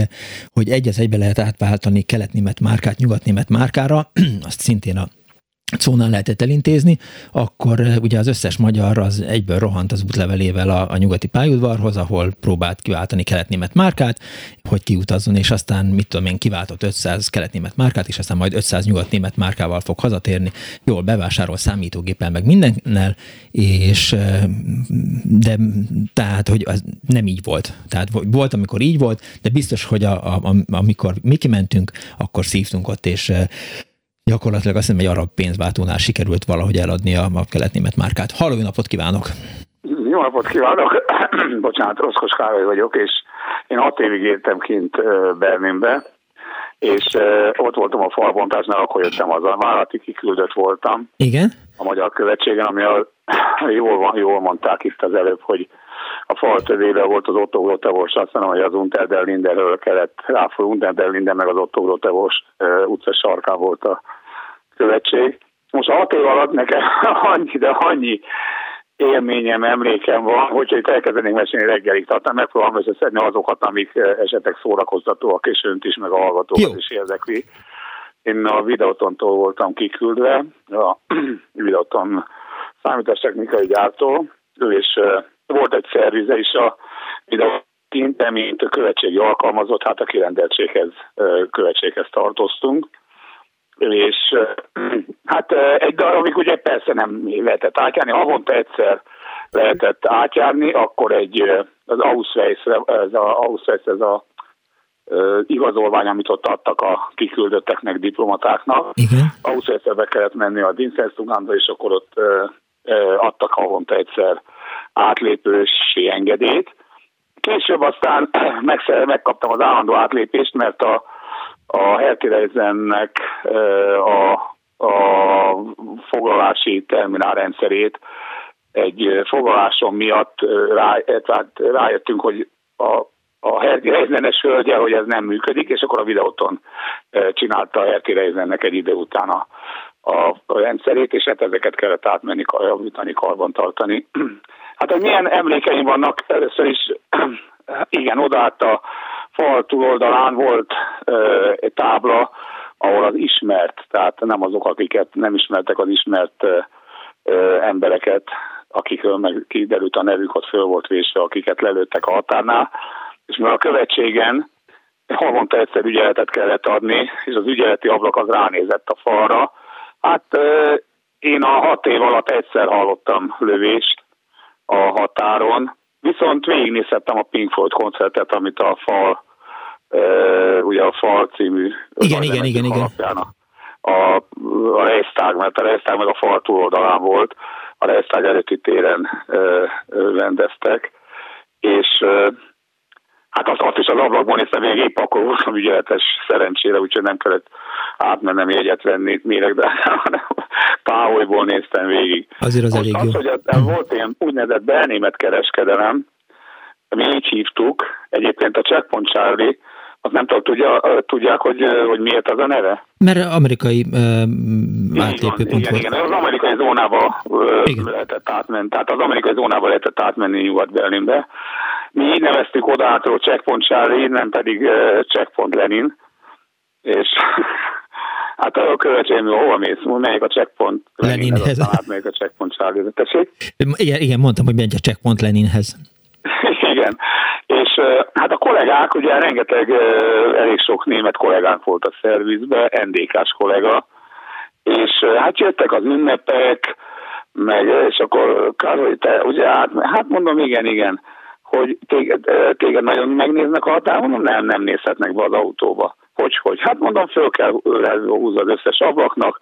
hogy egy az egybe lehet átváltani kelet-német márkát nyugat-német márkára, azt szintén a szónál lehetett elintézni, akkor eh, ugye az összes magyar az egyből rohant az útlevelével a, a nyugati pályaudvarhoz, ahol próbált kiváltani keletnémet márkát, hogy kiutazzon, és aztán mit tudom én, kiváltott 500 keletnémet márkát, és aztán majd 500 nyugatnémet márkával fog hazatérni, jól bevásárol számítógéppel, meg mindennel, és eh, de tehát, hogy az nem így volt. Tehát volt, amikor így volt, de biztos, hogy a, a, amikor mi kimentünk, akkor szívtunk ott, és eh, gyakorlatilag azt hiszem egy arab pénzváltónál sikerült valahogy eladni a, a kelet-német márkát. Halló, napot kívánok! Jó napot kívánok! Bocsánat, Roszkos Károly vagyok, és én hat évig éltem kint Berlinbe, és ott voltam a falbontásnál, akkor jöttem haza. Vállalati kiküldött voltam. Igen? A magyar követségen, ami a, jól, van, jól mondták itt az előbb, hogy a fal tövébe volt az Otto Grotevos, azt mondom, hogy az Unter der Lindenről kellett ráfordulni, Unter der Linden meg az Otto Grotevos utca sarkán volt a követség. Most hat év alatt nekem annyi, de annyi élményem, emlékem van, hogyha itt elkezdenénk mesélni reggelig, tehát megpróbálom összeszedni azokat, amik esetek szórakoztatóak, és önt is, meg a hallgatókat is érdekli. Én a videótontól voltam kiküldve, a videóton számítástechnikai gyártó, és volt egy szervize is a videókinte, mint a követségi alkalmazott, hát a kirendeltséghez, követséghez tartoztunk. És hát egy darabig ugye persze nem lehetett átjárni, havonta egyszer lehetett átjárni, akkor egy az Ausweis, ez a, Ausweis, ez a igazolvány, amit ott adtak a kiküldötteknek, diplomatáknak. Ausweisbe be kellett menni a Dinszenztugánba, és akkor ott adtak havonta egyszer átlépősi engedélyt. Később aztán megkaptam az állandó átlépést, mert a, a Hertireizennek a, a foglalási terminálrendszerét egy foglalásom miatt rá, tehát rájöttünk, hogy a, a Herti Reizenes hölgye, hogy ez nem működik, és akkor a videóton csinálta a Herti Reizennek egy idő után a, a rendszerét, és hát ezeket kellett átmenni, javítani, karbantartani. Hát, hogy milyen emlékeim vannak, először is igen, odaállt a fal túloldalán volt ö, egy tábla, ahol az ismert, tehát nem azok, akiket nem ismertek az ismert ö, ö, embereket, akikről meg kiderült a nevük, ott föl volt vésve, akiket lelőttek a határnál, és mert a követségen havonta egyszer ügyeletet kellett adni, és az ügyeleti ablak az ránézett a falra. Hát én a hat év alatt egyszer hallottam lövést a határon, viszont végignézhettem a Pink Floyd koncertet, amit a fal, ugye a fal című igen, igen, igen, igen. A, a, Reichstag, mert a Reichstag meg a fal túloldalán volt, a Reichstag előtti téren ö, rendeztek, és ö, hát azt, azt is az ablakban néztem, még épp akkor voltam ügyeletes szerencsére, úgyhogy nem kellett átmennem jegyet venni méreg, de hanem távolból néztem végig. Azért az elég jó. Az, hogy az, volt ilyen úgynevezett belnémet kereskedelem, mi így hívtuk, egyébként a Checkpoint Charlie, azt nem tudom, tudja, tudják, hogy, hogy miért az a neve? Mert amerikai uh, átlépőpont igen, volt. Igen, az amerikai zónába uh, lehetett átmenni, tehát az amerikai zónába lehetett átmenni Nyugat-Berlinbe. Mi így neveztük oda át, hogy Checkpoint Charlie, nem pedig uh, Checkpoint Lenin. És hát a követségem, hova mész? Melyik a Checkpoint Leninhez? Leninhez. a Checkpoint Charlie. Tessék? Igen, igen, mondtam, hogy megy a Checkpoint Leninhez. igen. És hát a kollégák, ugye rengeteg, elég sok német kollégánk volt a szervizbe, NDK-s kollega, és hát jöttek az ünnepek, meg, és akkor Károly, te ugye hát, hát mondom, igen, igen, hogy téged, téged nagyon megnéznek a határ, nem, nem nézhetnek be az autóba. Hogy, hogy? Hát mondom, föl kell húzni az összes ablaknak,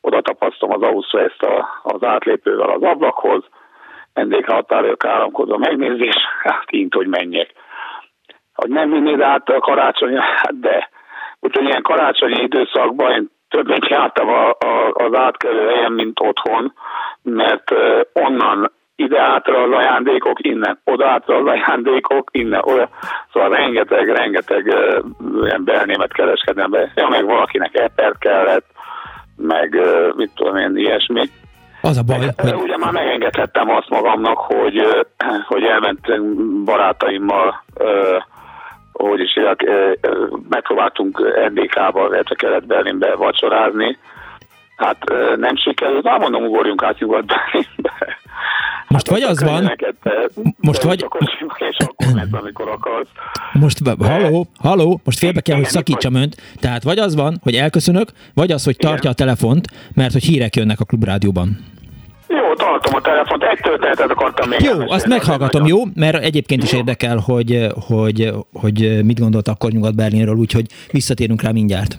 oda tapasztom az auszra ezt a, az átlépővel az ablakhoz, NDK határőrök áramkodva megnézés, hát kint, hogy menjek. Hogy nem vinnéd át a karácsony, hát de. Úgyhogy ilyen karácsonyi időszakban én többet jártam a, a, az átkelő helyen, mint otthon, mert onnan ide átra az ajándékok, innen oda átra az ajándékok, innen oda. Szóval rengeteg, rengeteg uh, ilyen belnémet kereskedelme. Ja, meg valakinek eper kellett, meg uh, mit tudom én, ilyesmi. Az a baj, hogy... Ugye már megengedhettem azt magamnak, hogy, hogy elmentünk barátaimmal, hogy is megpróbáltunk NDK-ba, illetve Kelet-Berlinbe vacsorázni. Hát nem sikerült, már mondom, ugorjunk át Nyugat-Berlinbe. Most hát vagy az van, most vagy... amikor akarsz. Most, haló, haló, most félbe kell, hogy szakítsam önt. Tehát vagy az van, hogy elköszönök, vagy az, hogy tartja a telefont, mert hogy hírek jönnek a klubrádióban. Jó, tartom a telefont, egy történetet akartam még. Jó, azt meghallgatom, jó? Mert egyébként is érdekel, hogy, hogy, hogy mit gondolt akkor Nyugat-Berlinről, úgyhogy visszatérünk rá mindjárt.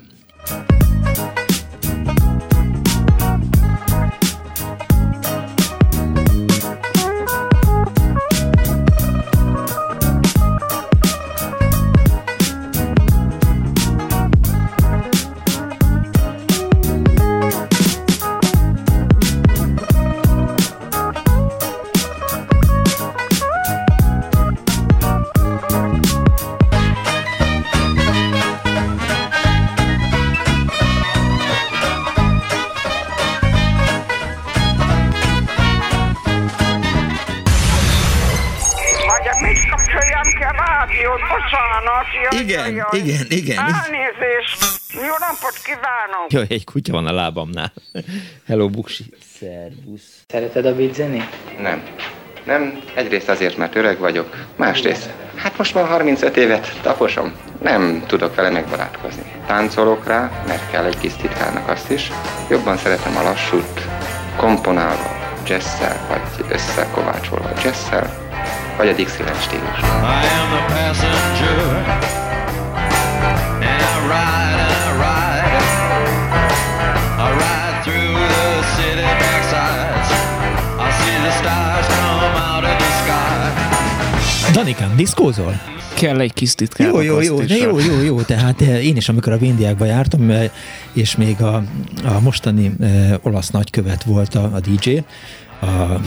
Igen, igen, igen. Elnézést! Jó napot kívánok! Jaj, egy kutya van a lábamnál. Hello, Buksi. Szervusz. Szereted a beat zenét? Nem. Nem, egyrészt azért, mert öreg vagyok, másrészt, hát most már 35 évet taposom, nem tudok vele megbarátkozni. Táncolok rá, mert kell egy kis titkárnak azt is. Jobban szeretem a lassút, komponálva, jazzszel, vagy összekovácsolva jazzszel, vagy a Dixieland stílus. I am the passenger, Danikám, diszkózol? kell egy kis titkár. Jó, jó, jó, de jó, jó, jó, tehát eh, én is, amikor a Vindiákba jártam, eh, és még a, a mostani eh, olasz nagykövet volt a, a DJ, a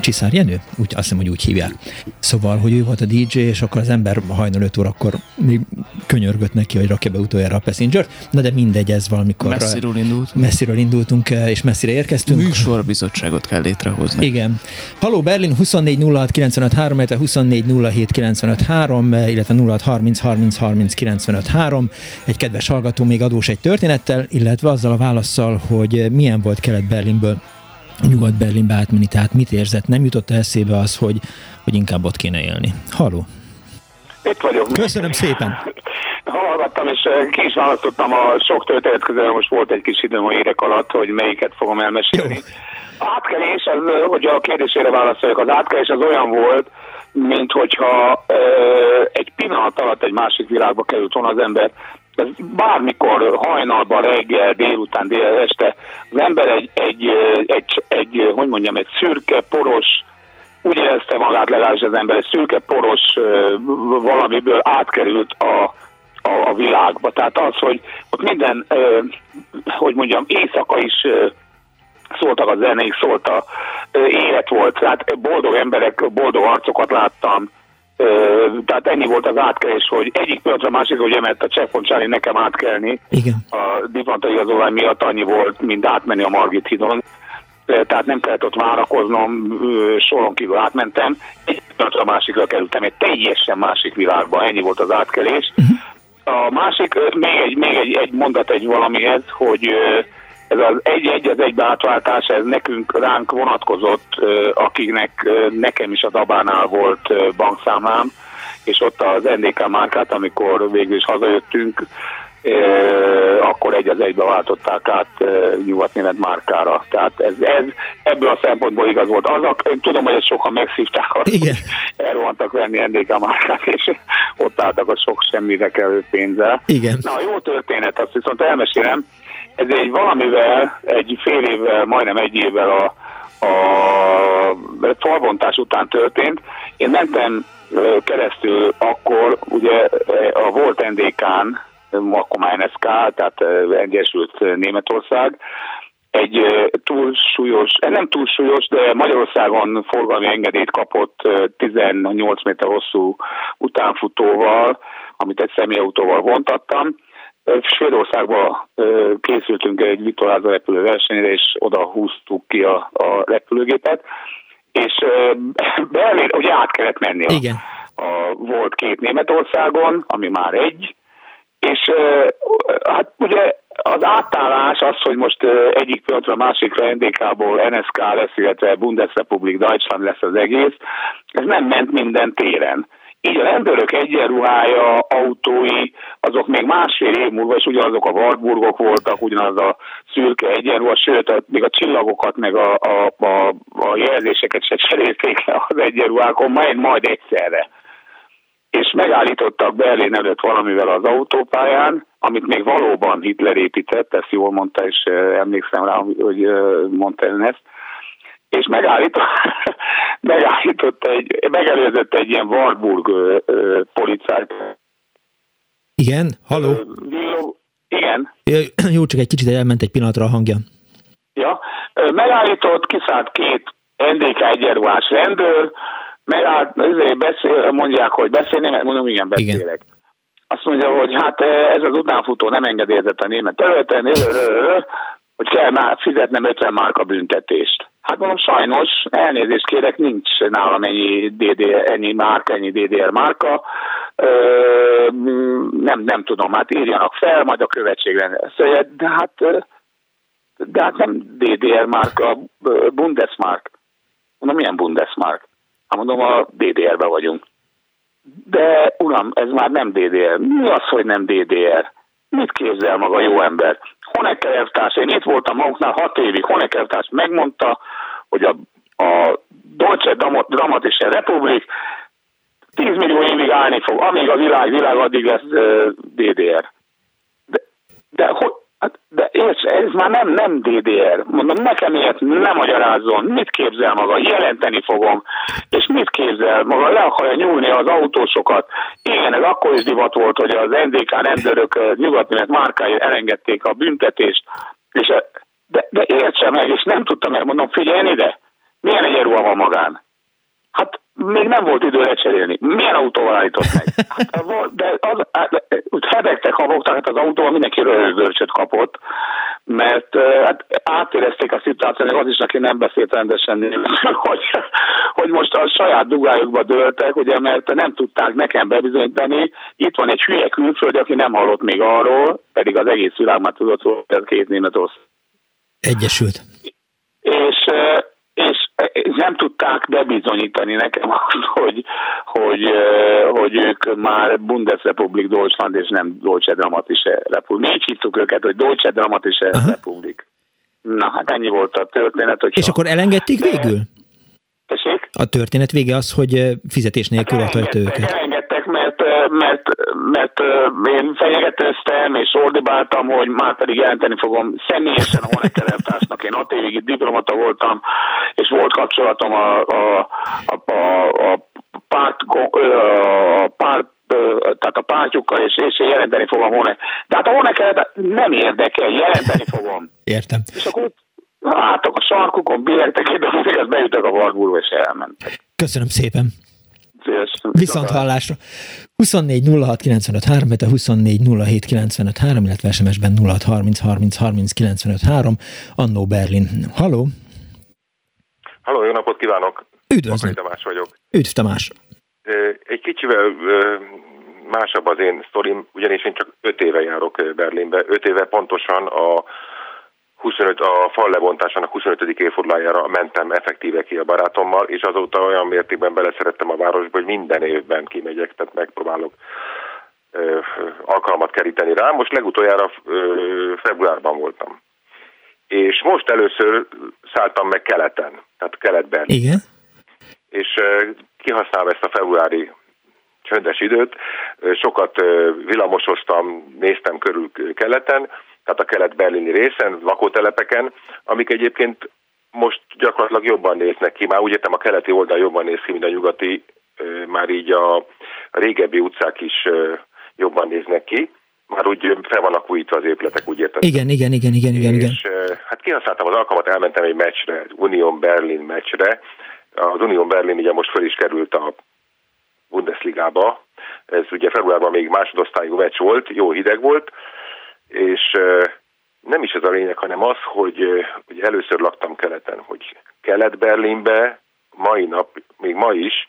Csiszár Jenő, úgy, azt hiszem, hogy úgy hívják. Szóval, hogy ő volt a DJ, és akkor az ember hajnal 5 órakor még könyörgött neki, hogy rakja be utoljára a passenger Na de mindegy, ez valamikor... Messziről indult. Messziről indultunk, és messzire érkeztünk. Műsorbizottságot kell létrehozni. Igen. Haló Berlin 24 06 95 3, 24 07 95 3, illetve 06 30 30 30 95 3. Egy kedves hallgató még adós egy történettel, illetve azzal a válaszsal, hogy milyen volt Kelet-Berlinből Nyugat-Berlinbe átmenni, tehát mit érzett? Nem jutott eszébe az, hogy, hogy inkább ott kéne élni. Haló! Itt vagyok. Köszönöm szépen! Hallgattam, és eh, ki is választottam a sok történet közül, most volt egy kis időm a érek alatt, hogy melyiket fogom elmesélni. Jó. Átkelés, az, eh, hogy a kérdésére válaszoljak, az átkelés az olyan volt, mint hogyha ö, eh, egy pillanat alatt egy másik világba került volna az ember ez bármikor hajnalban, reggel, délután, dél, este az ember egy, egy, egy, egy, hogy mondjam, egy szürke, poros, úgy érezte magát legalábbis az ember, egy szürke, poros valamiből átkerült a, a, a világba. Tehát az, hogy ott minden, hogy mondjam, éjszaka is szóltak a zenék, szólt a élet volt. Tehát boldog emberek, boldog arcokat láttam, tehát ennyi volt az átkelés, hogy egyik pillanatra másik, hogy emelt a Cseppon nekem átkelni. Igen. A diplomata igazolvány miatt annyi volt, mint átmenni a Margit hídon. Tehát nem kellett ott várakoznom, soron kívül átmentem. Egy pillanatra másikra kerültem, egy teljesen másik világba, ennyi volt az átkelés. Uh-huh. A másik, még egy, még egy, egy mondat egy valamihez, hogy ez az egy-egy az egybe átváltás, ez nekünk ránk vonatkozott, akiknek nekem is a Dabánál volt bankszámlám, és ott az NDK márkát, amikor végül is hazajöttünk, akkor egy az egybe váltották át nyugat-német márkára. Tehát ez, ez ebből a szempontból igaz volt. Azok, én tudom, hogy ezt sokan megszívták, Igen. elrohantak venni NDK márkát, és ott álltak a sok semmire kellő pénzzel. Igen. Na, jó történet, azt viszont elmesélem. Ez egy valamivel, egy fél évvel, majdnem egy évvel a, a falbontás után történt. Én mentem keresztül akkor, ugye a volt NDK-n, akkor már NSK, tehát Egyesült Németország, egy túlsúlyos, nem túlsúlyos, de Magyarországon forgalmi engedélyt kapott 18 méter hosszú utánfutóval, amit egy személyautóval vontattam, Svédországba készültünk egy vitorlázó repülőversenyre, és oda húztuk ki a, a repülőgépet, és Berlin, ugye át kellett menni. A, Igen. A, volt két Németországon, ami már egy, és hát ugye az átállás az, hogy most egyik pillanatra a másikra NDK-ból NSK lesz, illetve Bundesrepublik Deutschland lesz az egész, ez nem ment minden téren. Így a rendőrök egyenruhája, autói, azok még másfél év múlva is ugyanazok a Wartburgok voltak, ugyanaz a szürke egyenruha, sőt, a, még a csillagokat, meg a, a, a, a jelzéseket se cserélték le az egyenruhákon, majd, majd egyszerre. És megállítottak Berlin előtt valamivel az autópályán, amit még valóban Hitler épített, ezt jól mondta, és emlékszem rá, hogy mondta ön ezt, és megállított, megállított egy, megelőzött egy ilyen Warburg policájt. Igen, haló? Igen. Jó, csak egy kicsit elment egy pillanatra a hangja. Ja, megállított, kiszállt két NDK egyenruhás rendőr, megállt, beszél, mondják, hogy beszélni, mert mondom, igen, beszélek. Igen. Azt mondja, hogy hát ez az utánfutó nem engedélyezett a német területen, hogy kell már fizetnem 50 márka büntetést. Hát mondom, sajnos, elnézést kérek, nincs nálam ennyi, DDR, ennyi márka, ennyi DDR márka, Ö, nem, nem tudom, hát írjanak fel, majd a követségre. Szóval, de hát, de hát nem DDR márka, Bundesmark. Mondom, milyen Bundesmark? Hát mondom, a DDR-ben vagyunk. De uram, ez már nem DDR. Mi az, hogy nem DDR? Mit képzel maga jó ember? Honecker elvtárs, én itt voltam maguknál hat évig, Honecker elvtárs megmondta, hogy a, a Dolce Dramatische Republik 10 millió évig állni fog, amíg a világ, világ addig lesz uh, DDR. De, de hogy, Hát, de és ez már nem, nem DDR. Mondom, nekem ilyet nem magyarázzon. Mit képzel maga? Jelenteni fogom. És mit képzel maga? Le akarja nyúlni az autósokat. Igen, ez akkor is divat volt, hogy az NDK rendőrök nyugatnémet márkáért elengedték a büntetést. És, de, de értse meg, és nem tudtam meg, mondom, figyelj ide, milyen egyenruha van magán? Hát még nem volt idő lecserélni. Milyen autóval állított meg? Hát, de az, hát, úgy hebegtek, habogtak, hát az autóval mindenki röhögörcsöt kapott, mert hát átérezték a szituációt, az is, aki nem beszélt rendesen, hogy, hogy most a saját dugájukba dőltek, ugye, mert nem tudták nekem bebizonyítani. Itt van egy hülye külföldi, aki nem hallott még arról, pedig az egész világ már tudott, hogy ez két Németország. Egyesült. És nem tudták bebizonyítani nekem azt, hogy, hogy, hogy ők már Bundesrepublik Deutschland és nem Deutsche Dramatische Republik. Mi így hívtuk őket, hogy Deutsche Dramatische Aha. Republik. Na, hát ennyi volt a történet. Hogy és akkor elengedték végül? Tessék? A történet vége az, hogy fizetés nélkül hát őket. Elengedtek, mert, mert, mert én fenyegetőztem és ordibáltam, hogy már pedig jelenteni fogom személyesen a Honecker elvtársnak. Én hat évig diplomata voltam, és volt kapcsolatom a, a, a, a, a párt, a párt tehát a pártjukkal, és, és jelenteni fogom Honecker. De hát a Honecker nem érdekel, jelenteni fogom. Értem. És akkor álltak a sarkukon, billegtek ide, az bejutak a varguló, és elmentek. Köszönöm szépen. Viszont hallásra. 24 06 95 3, 24 07 95 3, illetve SMS-ben 06 30 30 30 95 3, Annó Berlin. Halló! Halló, jó napot kívánok! Üdvözlöm! Tamás vagyok. Üdv Tamás! Egy kicsivel másabb az én sztorim, ugyanis én csak 5 éve járok Berlinbe. 5 éve pontosan a 25, a fal lebontásának 25. évfordulójára mentem effektíve ki a barátommal, és azóta olyan mértékben beleszerettem a városba, hogy minden évben kimegyek, tehát megpróbálok ö, alkalmat keríteni rá. Most legutoljára ö, februárban voltam. És most először szálltam meg keleten, tehát keletben. Igen. És ö, kihasználva ezt a februári csöndes időt, sokat villamosoztam, néztem körül keleten, tehát a kelet-berlini részen, lakótelepeken, amik egyébként most gyakorlatilag jobban néznek ki. Már úgy értem, a keleti oldal jobban néz ki, mint a nyugati, már így a régebbi utcák is jobban néznek ki. Már úgy fel vannak újítva az épületek, úgy értem. Igen, igen, igen, igen, igen. igen. És hát kihasználtam az alkalmat, elmentem egy meccsre, Union Berlin meccsre. Az Union Berlin ugye most fel is került a Bundesligába. Ez ugye februárban még másodosztályú meccs volt, jó hideg volt, és nem is ez a lényeg, hanem az, hogy, hogy először laktam keleten, hogy Kelet-Berlinbe mai nap, még ma is,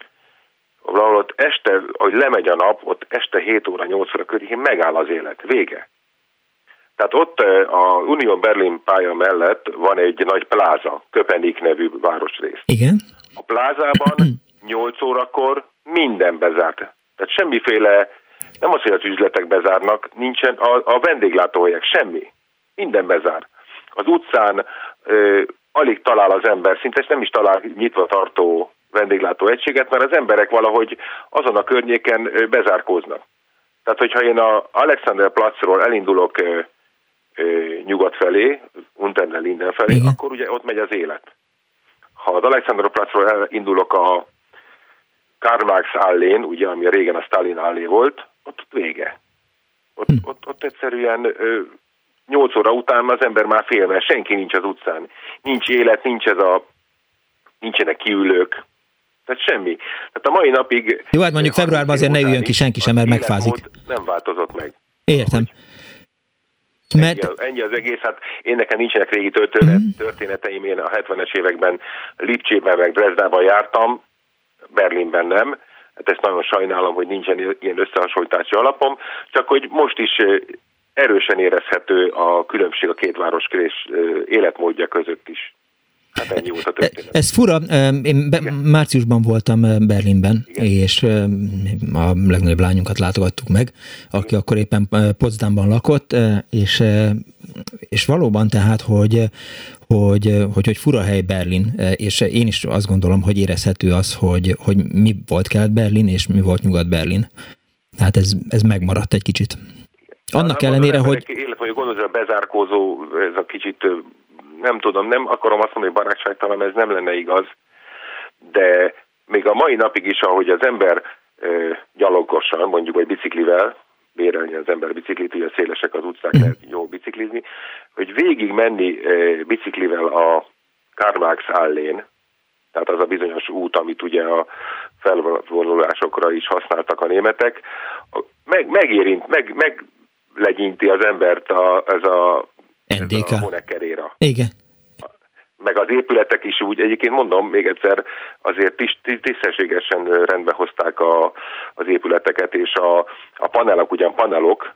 valahol ott este, hogy lemegy a nap, ott este 7 óra, 8 óra környékén megáll az élet, vége. Tehát ott a Union Berlin pálya mellett van egy nagy pláza, Köpenik nevű városrész. Igen. A plázában 8 órakor minden bezárt. Tehát semmiféle nem az, hogy az üzletek bezárnak, nincsen a, a vendéglátóhelyek, semmi. Minden bezár. Az utcán ö, alig talál az ember, szinte nem is talál nyitva tartó vendéglátó egységet, mert az emberek valahogy azon a környéken bezárkóznak. Tehát, hogyha én a Alexander Platzról elindulok ö, ö, nyugat felé, Unterner Linden felé, Igen. akkor ugye ott megy az élet. Ha az Alexander Platzról elindulok a Karl Marx állén, ugye, ami régen a Stalin állé volt, ott vége. Ott, hm. ott, ott egyszerűen ö, 8 óra után az ember már fél, mert senki nincs az utcán. Nincs élet, nincs ez a, nincsenek kiülők, tehát semmi. Tehát a mai napig... Jó, hát mondjuk februárban azért ne üljön ki senki sem, mert megfázik. Nem változott meg. Értem. Mert... Ennyi, ennyi az egész, hát én nekem nincsenek régi történet, mm. történeteim, én a 70-es években Lipcsében meg Dresdában jártam, Berlinben nem, Hát ezt nagyon sajnálom, hogy nincsen ilyen összehasonlítási alapom, csak hogy most is erősen érezhető a különbség a két városkrés életmódja között is. Hát ennyi volt a történet. Ez fura, én be, márciusban voltam Berlinben, Igen. és a legnagyobb lányunkat látogattuk meg, aki Igen. akkor éppen Potsdamban lakott, és, és valóban tehát, hogy, hogy, hogy, hogy fura hely Berlin, és én is azt gondolom, hogy érezhető az, hogy, hogy mi volt Kelet-Berlin, és mi volt Nyugat-Berlin. Tehát ez, ez megmaradt egy kicit. Annak ellenére, hogy... Illetve, hogy gondolod, a bezárkózó, ez a kicsit, nem tudom, nem akarom azt mondani, hogy barátságtalan, ez nem lenne igaz, de még a mai napig is, ahogy az ember gyalogosan, mondjuk, vagy biciklivel, bérelni az ember biciklit, ugye szélesek az utcák, mm. lehet jó biciklizni, hogy végig menni biciklivel a Karl Marx állén, tehát az a bizonyos út, amit ugye a felvonulásokra is használtak a németek, meg, megérint, meg, meg legyinti az embert a, ez a, NDK. ez a Honeckeréra. Igen. Meg az épületek is úgy, egyébként mondom még egyszer, azért tisztességesen rendbe hozták a, az épületeket, és a, a panelok ugyan panelok,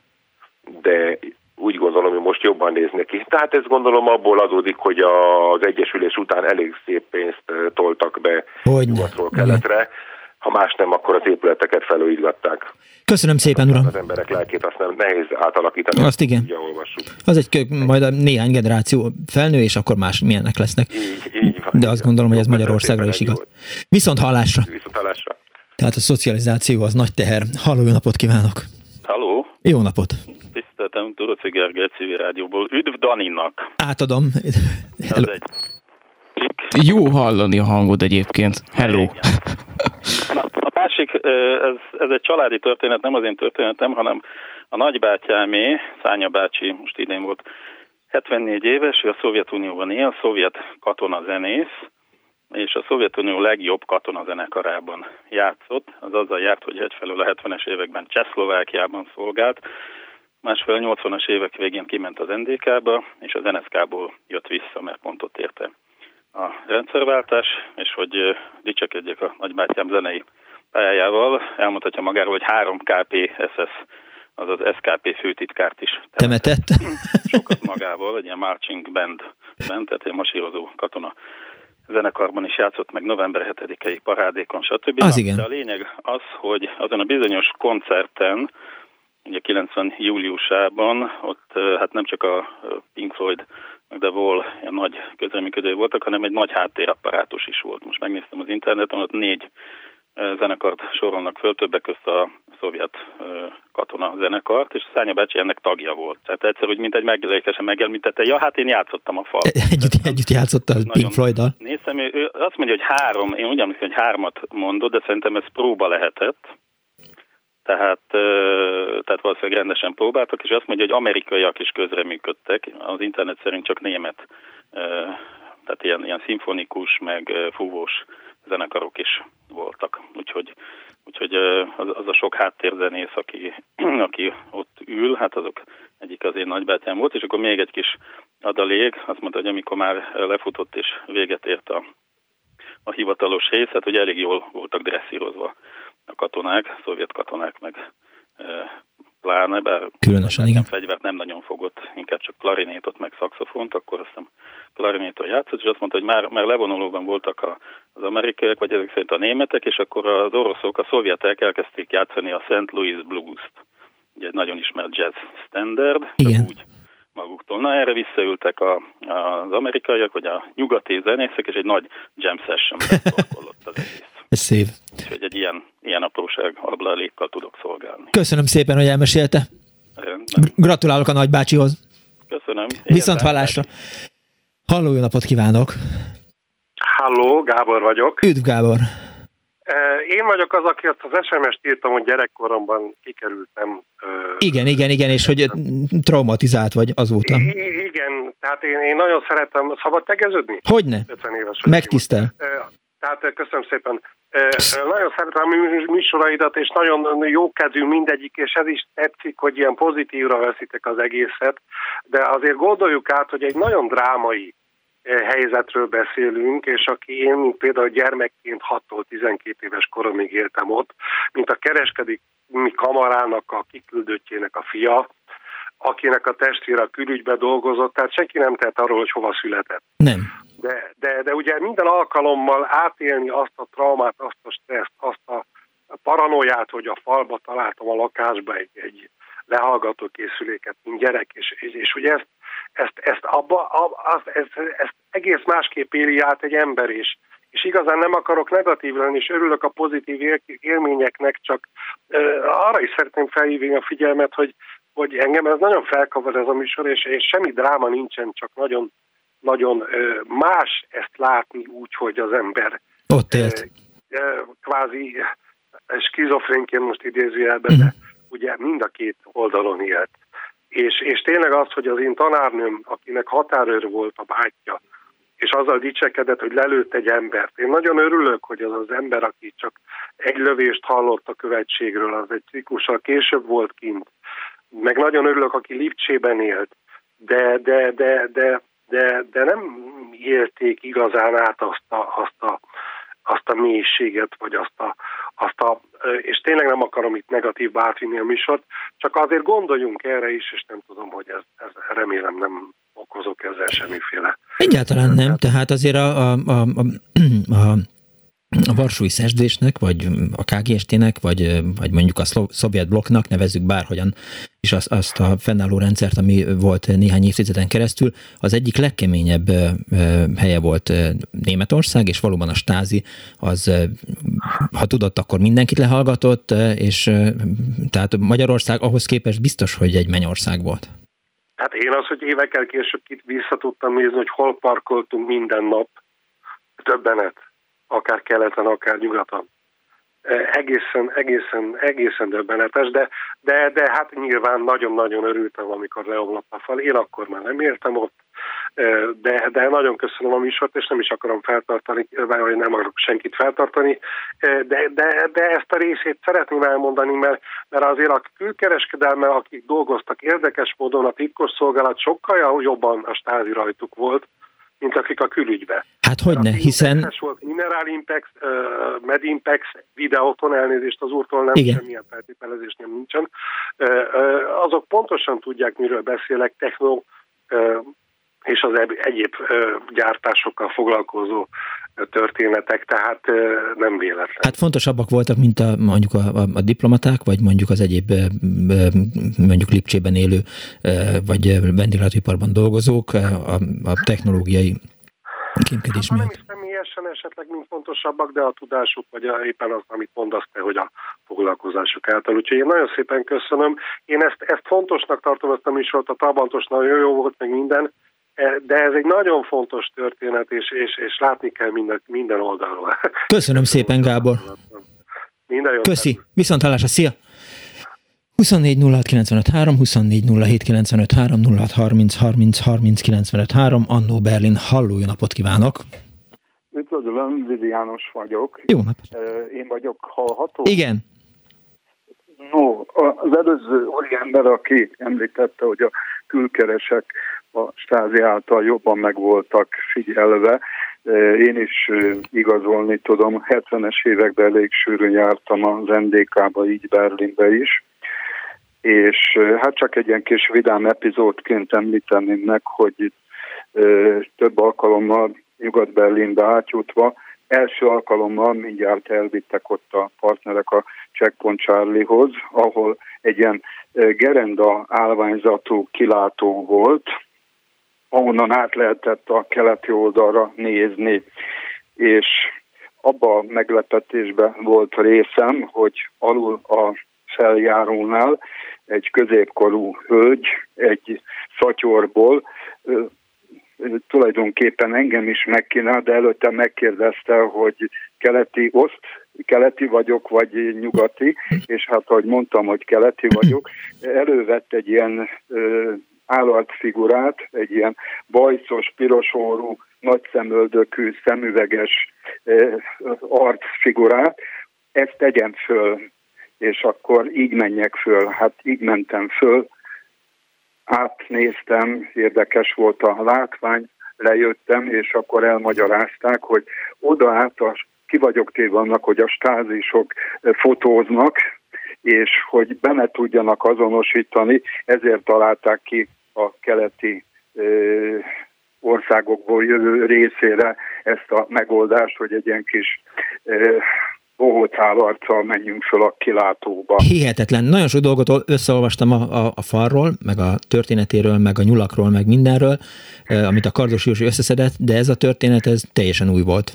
de úgy gondolom, hogy most jobban néznek ki. Tehát ez gondolom abból adódik, hogy az Egyesülés után elég szép pénzt toltak be Hogyne. nyugatról keletre. Ha más nem, akkor az épületeket felújítgatták. Köszönöm szépen, uram. Az emberek lelkét azt nem nehéz átalakítani. Azt igen. Ugye olvassuk. Az egy majd a néhány generáció felnő, és akkor más milyenek lesznek. Így, így van, De azt gondolom, hogy ez Magyarországra is igaz. Viszont hallásra. Viszont hallásra. Tehát a szocializáció az nagy teher. Halló, jó napot kívánok! Halló! Jó napot! Tiszteltem, Turoci Gergely civil rádióból. Üdv Daninak! Átadom. Egy jó hallani a hangod egyébként. Hello. A másik, ez, ez egy családi történet, nem az én történetem, hanem a nagybátyámé, Szánya bácsi, most idén volt 74 éves, ő a Szovjetunióban él, szovjet katona zenész, és a Szovjetunió legjobb katonazenekarában játszott. Az azzal járt, hogy egyfelől a 70-es években Csehszlovákiában szolgált, másfelől 80-as évek végén kiment az NDK-ba, és az NSK-ból jött vissza, mert pont ott érte a rendszerváltás, és hogy dicsekedjek a nagybátyám zenei pályájával, elmondhatja magáról, hogy 3 KPSS, azaz SKP főtitkárt is temetett. Sokat magával, egy ilyen marching band, band tehát egy masírozó katona zenekarban is játszott meg november 7-i parádékon, stb. Az igen. De a lényeg az, hogy azon a bizonyos koncerten, ugye 90 júliusában, ott hát nem csak a Pink Floyd de Wall ilyen nagy közreműködő voltak, hanem egy nagy háttérapparátus is volt. Most megnéztem az interneten, ott négy zenekart sorolnak föl, többek között a szovjet katona zenekart, és Szánya bácsi ennek tagja volt. Tehát egyszer úgy, mint egy megjelentesen megemlítette, ja, hát én játszottam a fal. Együtt, együtt játszottál Pink Floyd-dal? Néztem, ő azt mondja, hogy három, én úgy emlékszem, hogy hármat mondott, de szerintem ez próba lehetett. Tehát, tehát valószínűleg rendesen próbáltak, és azt mondja, hogy amerikaiak is közreműködtek, az internet szerint csak német, tehát ilyen, ilyen szimfonikus, meg fúvós zenekarok is voltak. Úgyhogy, úgyhogy az, az a sok háttérzenész, aki, aki ott ül, hát azok egyik az én nagybátyám volt, és akkor még egy kis adalék, azt mondta, hogy amikor már lefutott és véget ért a, a hivatalos rész, hát hogy elég jól voltak dresszírozva a katonák, a szovjet katonák meg pláne, bár Különösen, igen. fegyvert nem nagyon fogott, inkább csak klarinétot meg szaxofont, akkor aztán klarinéton játszott, és azt mondta, hogy már, már levonulóban voltak a, az amerikaiak, vagy ezek szerint a németek, és akkor az oroszok, a szovjetek elkezdték játszani a St. Louis Blues-t, ugye egy nagyon ismert jazz standard, igen. úgy maguktól. Na erre visszaültek a, az amerikaiak, vagy a nyugati zenészek, és egy nagy jam session az egész. Ez szép. Úgyhogy egy ilyen, ilyen apróság ablalékkal tudok szolgálni. Köszönöm szépen, hogy elmesélte. Gratulálok a nagybácsihoz. Köszönöm. Viszont hallásra. Halló, jó napot kívánok! Halló, Gábor vagyok. Üdv, Gábor! Én vagyok az, aki azt az SMS-t írtam, hogy gyerekkoromban kikerültem. Igen, igen, igen, és hogy traumatizált vagy azóta. I- igen, tehát én, én nagyon szeretem, szabad tegeződni? Hogyne, megtisztel. Tehát köszönöm szépen. Nagyon szeretem a műsoraidat, és nagyon jókedvű mindegyik, és ez is tetszik, hogy ilyen pozitívra veszitek az egészet, de azért gondoljuk át, hogy egy nagyon drámai helyzetről beszélünk, és aki én, például gyermekként 6-tól 12 éves koromig éltem ott, mint a kereskedik kamarának a kiküldöttjének a fia, akinek a testvére a külügybe dolgozott, tehát senki nem tett arról, hogy hova született. Nem. De, de, de ugye minden alkalommal átélni azt a traumát, azt a stresszt, azt a paranoiát, hogy a falba találtam a lakásba egy, egy lehallgató készüléket, mint gyerek, és, és, és ugye ezt, ezt, ezt, abba, azt, ezt, ezt egész másképp éli át egy ember is. És igazán nem akarok negatív lenni, és örülök a pozitív élményeknek, csak uh, arra is szeretném felhívni a figyelmet, hogy, hogy engem ez nagyon felkavar ez a műsor, és, és semmi dráma nincsen, csak nagyon, nagyon más ezt látni úgy, hogy az ember ott élt. Kvázi skizofrénként most idézőjelben, de mhm. ugye mind a két oldalon élt. És, és tényleg az, hogy az én tanárnőm, akinek határőr volt a bátyja, és azzal dicsekedett, hogy lelőtt egy embert. Én nagyon örülök, hogy az az ember, aki csak egy lövést hallott a követségről, az egy trikussal később volt kint. Meg nagyon örülök, aki Lipcsében élt, de, de, de, de, de, de nem élték igazán át azt a, azt a, azt a mélységet, vagy azt a, azt a, és tényleg nem akarom itt negatív átvinni a műsort, csak azért gondoljunk erre is, és nem tudom, hogy ez, ez remélem nem okozok ezzel semmiféle. Egyáltalán nem, tehát azért a, a, a, a, a a Varsói Szerződésnek, vagy a KGST-nek, vagy, vagy mondjuk a szovjet blokknak, nevezzük bárhogyan, és azt, azt a fennálló rendszert, ami volt néhány évtizeden keresztül, az egyik legkeményebb helye volt Németország, és valóban a stázi az, ha tudott, akkor mindenkit lehallgatott, és tehát Magyarország ahhoz képest biztos, hogy egy mennyország volt. Hát én az, hogy évekkel később itt vissza tudtam nézni, hogy hol parkoltunk minden nap, többenet, akár keleten, akár nyugaton. Egészen, egészen, egészen döbbenetes, de, de, de hát nyilván nagyon-nagyon örültem, amikor leomlott a fal. Én akkor már nem értem ott, de, de nagyon köszönöm a műsort, és nem is akarom feltartani, vagy nem akarok senkit feltartani, de, de, de ezt a részét szeretném elmondani, mert, mert azért a külkereskedelme, akik dolgoztak érdekes módon, a titkos szolgálat sokkal jobban a stázi rajtuk volt, mint akik a külügybe. Hát hogy ne, hiszen... Volt Mineral Impex, uh, Medimpex, videóton elnézést az úrtól nem, Igen. semmilyen feltételezés nem nincsen. Uh, uh, azok pontosan tudják, miről beszélek, techno uh, és az egyéb gyártásokkal foglalkozó történetek, tehát nem véletlen. Hát fontosabbak voltak, mint a, mondjuk a, a, a diplomaták, vagy mondjuk az egyéb mondjuk Lipcsében élő, vagy vendéglátóiparban dolgozók a, a technológiai kémkedés hát, miatt. Nem személyesen esetleg mint fontosabbak, de a tudásuk, vagy a, éppen az, amit mondasz te, hogy a foglalkozásuk által. Úgyhogy én nagyon szépen köszönöm. Én ezt, ezt fontosnak tartom, ezt a műsort, a Tabantos nagyon jó volt, meg minden, de ez egy nagyon fontos történet, és, és, és látni kell minden, minden oldalról. Köszönöm szépen, Gábor. Minden jó. Köszi. Viszont hallásra. Szia! 24 06 24 Annó Berlin, halló, jó napot kívánok! Üdvözlöm, Vidi János vagyok. Jó napot! E, én vagyok hallható? Igen. No, az előző úriember, aki említette, hogy a külkeresek a stázi által jobban meg voltak figyelve. E, én is e, igazolni tudom, 70-es években elég sűrűn jártam az NDK-ba, így Berlinbe is, és e, hát csak egy ilyen kis vidám epizódként említeném meg, hogy több alkalommal Nyugat-Berlinbe átjutva, első alkalommal mindjárt elvittek ott a partnerek a Checkpoint Charlie-hoz, ahol egy ilyen gerenda állványzatú kilátó volt, ahonnan át lehetett a keleti oldalra nézni, és abba a meglepetésben volt részem, hogy alul a feljárónál egy középkorú hölgy egy szatyorból tulajdonképpen engem is megkínál, de előtte megkérdezte, hogy keleti oszt, keleti vagyok, vagy nyugati, és hát ahogy mondtam, hogy keleti vagyok, elővett egy ilyen állatfigurát, egy ilyen bajszos, piros orrú, nagy szemöldökű, szemüveges eh, arcfigurát, ezt tegyem föl, és akkor így menjek föl. Hát így mentem föl, átnéztem, érdekes volt a látvány, lejöttem, és akkor elmagyarázták, hogy oda át a, ki vagyok téve annak, hogy a stázisok fotóznak, és hogy benne tudjanak azonosítani, ezért találták ki a keleti országokból jövő részére ezt a megoldást, hogy egy ilyen kis bohócálarccal menjünk föl a kilátóba. Hihetetlen. Nagyon sok dolgot összeolvastam a, a, a falról, meg a történetéről, meg a nyulakról, meg mindenről, amit a Kardos Józsi összeszedett, de ez a történet, ez teljesen új volt.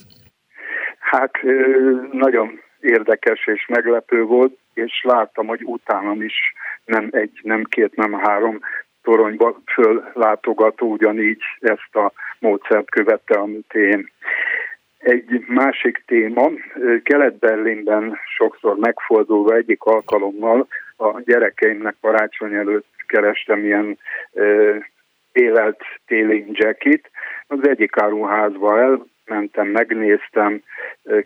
Hát nagyon érdekes és meglepő volt, és láttam, hogy utánam is nem egy, nem két, nem három toronyba föl látogató ugyanígy ezt a módszert követte, amit én. Egy másik téma, Kelet-Berlinben sokszor megfordulva egyik alkalommal a gyerekeimnek karácsony előtt kerestem ilyen élelt téli jacket, az egyik áruházba el, mentem, megnéztem,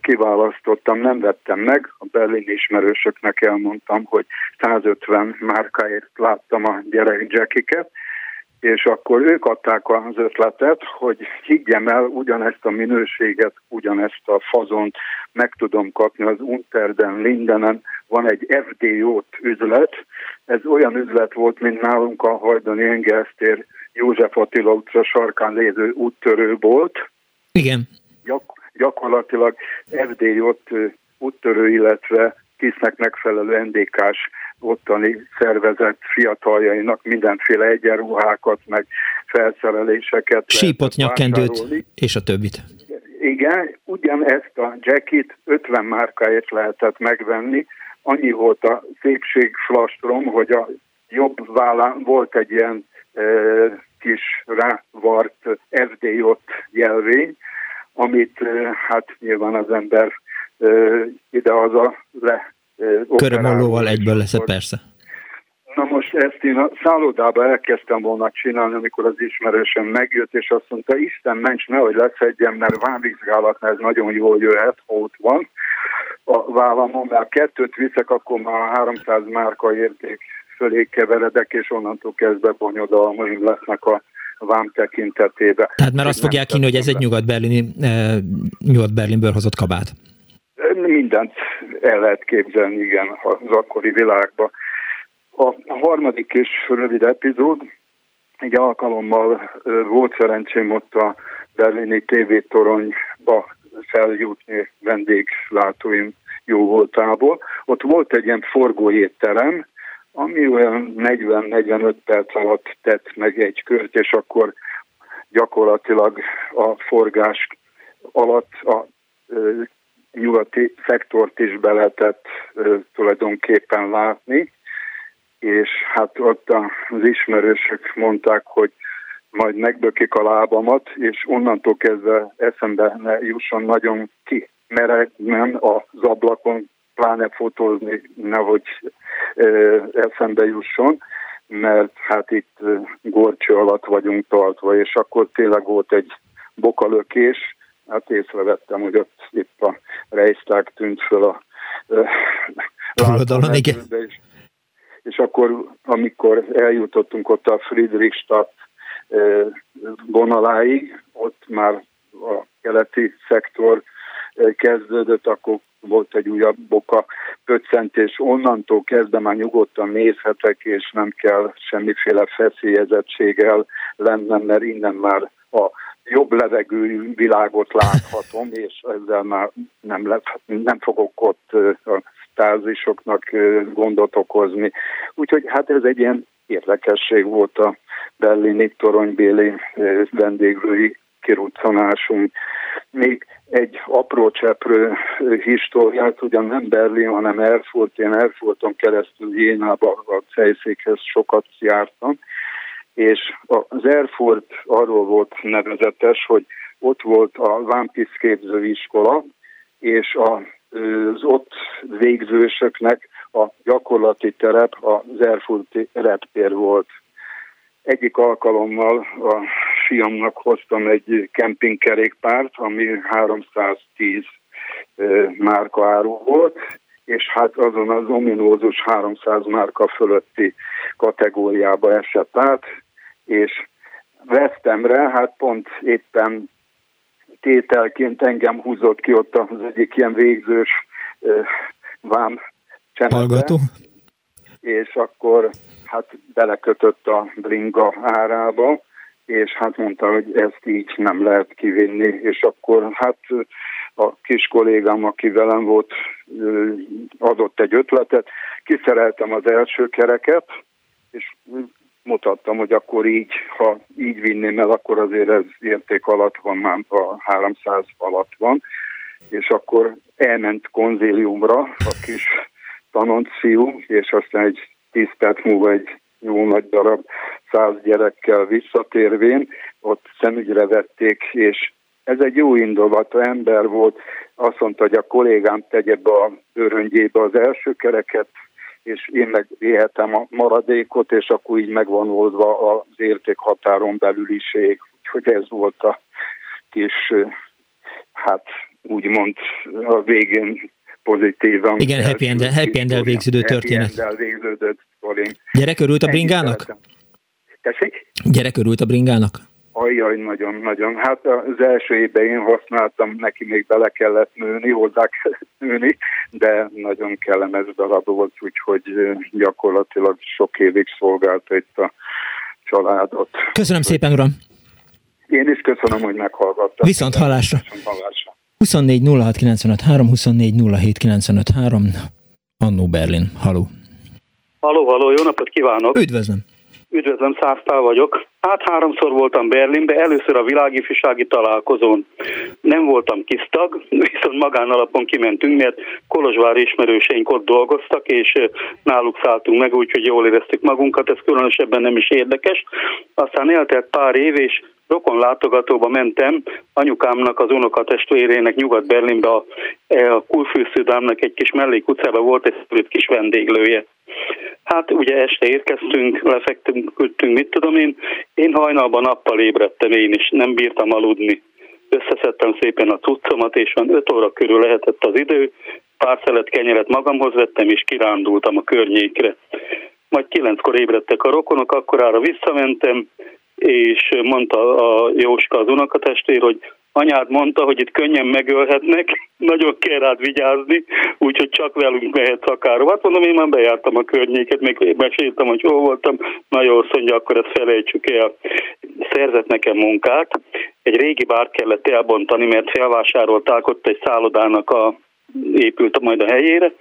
kiválasztottam, nem vettem meg, a berlin ismerősöknek elmondtam, hogy 150 márkáért láttam a gyerek jackiket, és akkor ők adták az ötletet, hogy higgyem el, ugyanezt a minőséget, ugyanezt a fazont meg tudom kapni az Unterden, Lindenen, van egy FDO-t üzlet, ez olyan üzlet volt, mint nálunk a Hajdani Engelsztér József Attila utca sarkán lévő úttörőbolt. Igen. Gyak- gyakorlatilag FDO-t úttörő, illetve kisznek megfelelő NDK-s ottani szervezet fiataljainak mindenféle egyenruhákat, meg felszereléseket. Sípot, nyakkendőt és a többit. Igen, ugyanezt a jacket 50 márkáért lehetett megvenni. Annyi volt a szépségflastrom, hogy a jobb vállán volt egy ilyen e, kis rávart FDJ jelvény, amit e, hát nyilván az ember ide-haza le Körömollóval egyből lesz, persze. Na most ezt én a szállodába elkezdtem volna csinálni, amikor az ismerősöm megjött, és azt mondta, Isten ments, nehogy leszedjem, mert vámvizsgálatnál ez nagyon jól jöhet, ha ott van a vállamon, mert kettőt viszek, akkor már 300 márka érték fölé keveredek, és onnantól kezdve bonyodalmaim lesznek a vám tekintetében. Tehát mert azt fogják hinni, hogy ez egy nyugat-berlini, nyugat-berlinből hozott kabát. Mindent el lehet képzelni, igen, az akkori világban. A harmadik és rövid epizód, egy alkalommal volt szerencsém ott a berlini tévétoronyba feljutni vendéglátóim jó voltából. Ott volt egy ilyen forgóétterem, ami olyan 40-45 perc alatt tett meg egy kört, és akkor gyakorlatilag a forgás alatt a nyugati szektort is be lehetett tulajdonképpen látni, és hát ott az ismerősök mondták, hogy majd megbökik a lábamat, és onnantól kezdve eszembe ne jusson nagyon ki merednem az ablakon, pláne fotózni, nehogy eszembe jusson, mert hát itt gorcső alatt vagyunk tartva, és akkor tényleg volt egy bokalökés, hát észrevettem, hogy ott itt a Reichstag tűnt föl a Forradalom, igen. És, és akkor, amikor eljutottunk ott a Friedrichstadt vonaláig, ott már a keleti szektor kezdődött, akkor volt egy újabb boka pöccentés, onnantól kezdve már nyugodtan nézhetek, és nem kell semmiféle feszélyezettséggel lennem, mert innen már a jobb levegőű világot láthatom, és ezzel már nem, le, nem fogok ott a stázisoknak gondot okozni. Úgyhogy hát ez egy ilyen érdekesség volt a berlini toronybéli vendéglői kiruccanásunk. Még egy apró cseprő históriát, ugyan nem Berlin, hanem Erfurt, én Erfurton keresztül Jénába a Cejszékhez sokat jártam, és az Erfurt arról volt nevezetes, hogy ott volt a Vámpisz képzőiskola, és az ott végzősöknek a gyakorlati terep az Erfurti reptér volt. Egyik alkalommal a fiamnak hoztam egy kempingkerékpárt, ami 310 márka áru volt, és hát azon az ominózus 300 márka fölötti kategóriába esett át, és Vesztemre, hát pont éppen tételként engem húzott ki ott az egyik ilyen végzős vám Hallgató. és akkor hát belekötött a bringa árába, és hát mondta, hogy ezt így nem lehet kivinni, és akkor hát a kis kollégám, aki velem volt, adott egy ötletet, kiszereltem az első kereket, és mutattam, hogy akkor így, ha így vinném el, akkor azért ez érték alatt van, már a 300 alatt van, és akkor elment konzéliumra a kis tanonciú, és aztán egy tíz perc múlva egy jó nagy darab száz gyerekkel visszatérvén, ott szemügyre vették, és ez egy jó indulatú ember volt, azt mondta, hogy a kollégám tegye be a bőröngyébe az első kereket, és én meg éhetem a maradékot, és akkor így megvan oldva az értékhatáron belüliség. Úgyhogy ez volt a kis, hát úgymond a végén pozitívan. Igen, happy end happy end végződő történet. Happy végződött Gyerek örült a bringának? Tessék? Gyerek örült a bringának? Ajjaj, nagyon-nagyon. Hát az első évben én használtam, neki még bele kellett nőni, hozzá kellett nőni, de nagyon kellemes darab volt, úgyhogy gyakorlatilag sok évig szolgálta itt a családot. Köszönöm szépen, uram! Én is köszönöm, hogy meghallgattam. Viszont hallásra! Viszont hallásra. 24 06 95 3, 24 07 95 3, Annó Berlin. Haló! Haló, haló, jó napot kívánok! Üdvözlöm! Üdvözlöm, Százpál vagyok. Hát háromszor voltam Berlinbe, először a világifjúsági találkozón. Nem voltam kisztag, viszont magánalapon kimentünk, mert Kolozsvári ismerőseink ott dolgoztak, és náluk szálltunk meg, úgyhogy jól éreztük magunkat, ez különösebben nem is érdekes. Aztán eltelt pár év, és rokon látogatóba mentem, anyukámnak, az unokatestvérének Nyugat-Berlinbe a, e, a kulfűsződámnak egy kis mellékutcában volt egy kis vendéglője. Hát ugye este érkeztünk, lefektünk, mit tudom én, én hajnalban nappal ébredtem én is, nem bírtam aludni. Összeszedtem szépen a cuccomat, és van 5 óra körül lehetett az idő, pár szelet kenyeret magamhoz vettem, és kirándultam a környékre. Majd kilenckor ébredtek a rokonok, akkorára visszamentem, és mondta a Jóska az unokatestvér, hogy anyád mondta, hogy itt könnyen megölhetnek, nagyon kell rád vigyázni, úgyhogy csak velünk mehetsz akár. Hát mondom, én már bejártam a környéket, még meséltem, hogy hol voltam. Na jó, azt akkor ezt felejtsük el. Szerzett nekem munkát. Egy régi bár kellett elbontani, mert felvásárolták ott egy szállodának a épült majd a helyére,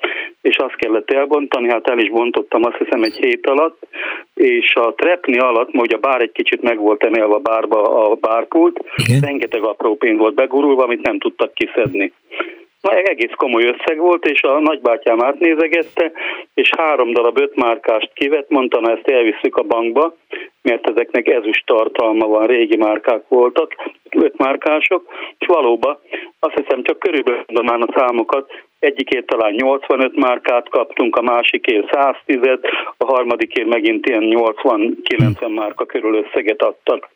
és azt kellett elbontani, hát el is bontottam azt hiszem egy hét alatt, és a trepni alatt, hogy a bár egy kicsit meg volt emelve a bárba a bárpult, Igen. rengeteg apró pénz volt begurulva, amit nem tudtak kiszedni. Egész komoly összeg volt, és a nagybátyám átnézegette, és három darab ötmárkást kivett, mondta, na ezt elviszük a bankba, mert ezeknek ezüst tartalma van, régi márkák voltak, ötmárkások, és valóban azt hiszem csak körülbelül már a számokat, egyikért talán 85 márkát kaptunk, a másikért 110-et, a harmadikért megint ilyen 80-90 márka körül összeget adtak.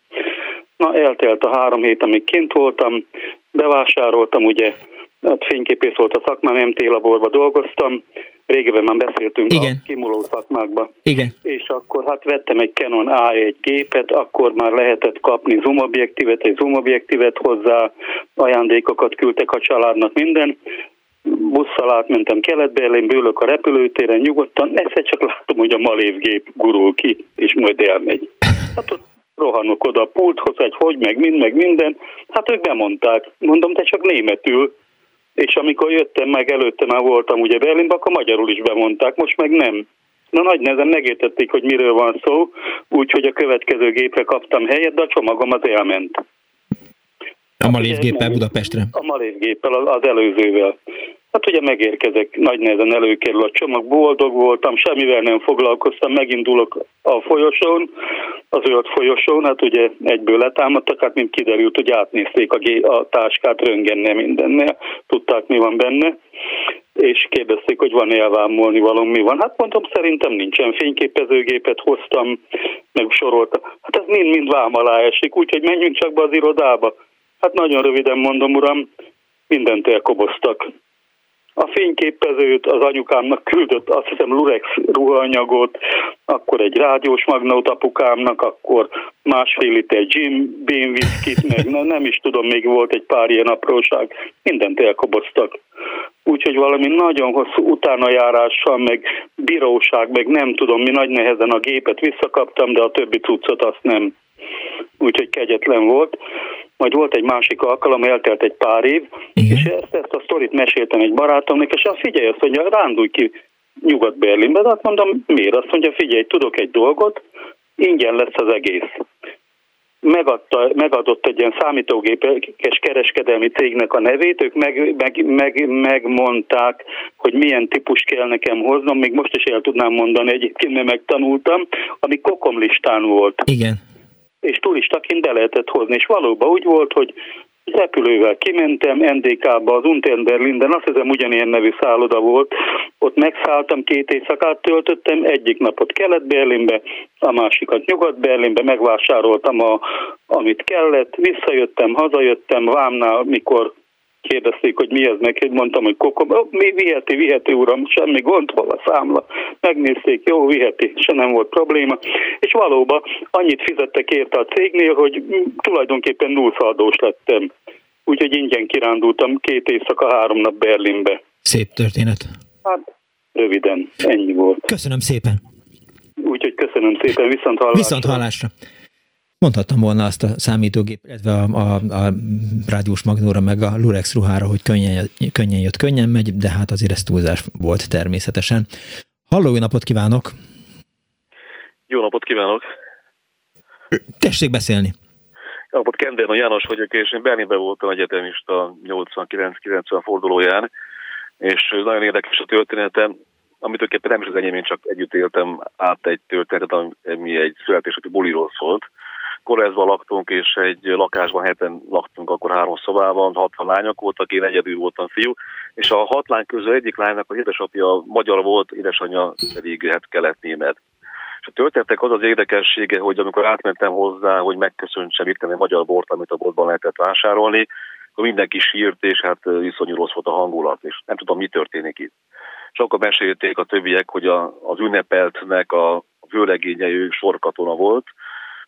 Na, eltelt a három hét, amíg kint voltam, bevásároltam ugye Hát fényképész volt a szakmám, MT laborban dolgoztam, régebben már beszéltünk Igen. a kimuló szakmákba. Igen. És akkor hát vettem egy Canon A1 gépet, akkor már lehetett kapni zoom objektívet, egy zoom objektívet hozzá, ajándékokat küldtek a családnak, minden. Busszal átmentem Kelet-Berlin, bőlök a repülőtéren nyugodtan, egyszer csak látom, hogy a Malév gép gurul ki, és majd elmegy. Hát ott rohanok oda a pulthoz, egy hogy, meg mind, meg minden. Hát ők bemondták. Mondom, te csak németül és amikor jöttem meg, előtte már voltam ugye Berlinben, akkor magyarul is bemondták, most meg nem. Na nagy nehezen megértették, hogy miről van szó, úgyhogy a következő gépre kaptam helyet, de a csomagom az elment. A Malév géppel Budapestre? A Malév géppel, az előzővel. Hát ugye megérkezek, nagy nehezen előkerül a csomag, boldog voltam, semmivel nem foglalkoztam, megindulok a folyosón, az ölt folyosón, hát ugye egyből letámadtak, hát mint kiderült, hogy átnézték a, gé- a táskát röngenne mindennél, tudták mi van benne, és kérdezték, hogy van-e elvámolni valami mi van. Hát mondtam, szerintem nincsen fényképezőgépet hoztam, meg sorolta. Hát ez mind-mind vám alá esik, úgyhogy menjünk csak be az irodába. Hát nagyon röviden mondom, uram, mindent elkoboztak a fényképezőt az anyukámnak küldött, azt hiszem Lurex ruhaanyagot, akkor egy rádiós magnót apukámnak, akkor másfél liter Jim Beam whisky meg na, nem is tudom, még volt egy pár ilyen apróság, mindent elkoboztak. Úgyhogy valami nagyon hosszú utánajárással, meg bíróság, meg nem tudom mi, nagy nehezen a gépet visszakaptam, de a többi cuccot azt nem. Úgyhogy kegyetlen volt. Majd volt egy másik alkalom, eltelt egy pár év, Igen. és ezt, ezt a sztorit meséltem egy barátomnak, és azt figyelj, azt mondja, rándulj ki Nyugat-Berlinbe, de azt mondom, miért? Azt mondja, figyelj, tudok egy dolgot, ingyen lesz az egész megadta, megadott egy ilyen számítógépes kereskedelmi cégnek a nevét, ők meg, meg, meg, megmondták, hogy milyen típust kell nekem hoznom, még most is el tudnám mondani, egyébként nem megtanultam, ami kokomlistán volt. Igen. És turistaként be lehetett hozni, és valóban úgy volt, hogy repülővel kimentem NDK-ba, az Unter Linden, azt hiszem ugyanilyen nevű szálloda volt, ott megszálltam, két éjszakát töltöttem, egyik napot Kelet-Berlinbe, a másikat Nyugat-Berlinbe, megvásároltam, a, amit kellett, visszajöttem, hazajöttem, vámnál, mikor kérdezték, hogy mi ez neked, mondtam, hogy kokom, mi viheti, viheti uram, semmi gond, hol a számla. Megnézték, jó, viheti, se nem volt probléma. És valóban annyit fizettek érte a cégnél, hogy tulajdonképpen nullszaldós lettem. Úgyhogy ingyen kirándultam két éjszaka, három nap Berlinbe. Szép történet. Hát, röviden, ennyi volt. Köszönöm szépen. Úgyhogy köszönöm szépen, viszont hallásra. Viszont hallásra. Mondhattam volna azt a számítógép, illetve a, a, a rádiós magnóra, meg a Lurex ruhára, hogy könnyen, könnyen jött, könnyen megy, de hát azért ez túlzás volt természetesen. Halló, napot kívánok! Jó napot kívánok! Tessék beszélni! Jó napot, Kenden, János vagyok, és én Berlinben voltam egyetemista 89-90 fordulóján, és nagyon érdekes a történetem, amit tulajdonképpen nem is az enyém, én csak együtt éltem át egy történetet, ami egy születésnapi buliról szólt. Korezban laktunk, és egy lakásban heten laktunk, akkor három szobában, 60 lányok voltak, én egyedül voltam fiú, és a hat lány közül egyik lánynak a édesapja magyar volt, édesanyja pedig hát kelet-német. És a történetek az az érdekessége, hogy amikor átmentem hozzá, hogy megköszöntsem itt egy magyar bort, amit a boltban lehetett vásárolni, akkor mindenki sírt, és hát iszonyú rossz volt a hangulat, és nem tudom, mi történik itt. Sokan mesélték a többiek, hogy a, az ünnepeltnek a vőlegénye ő sorkatona volt,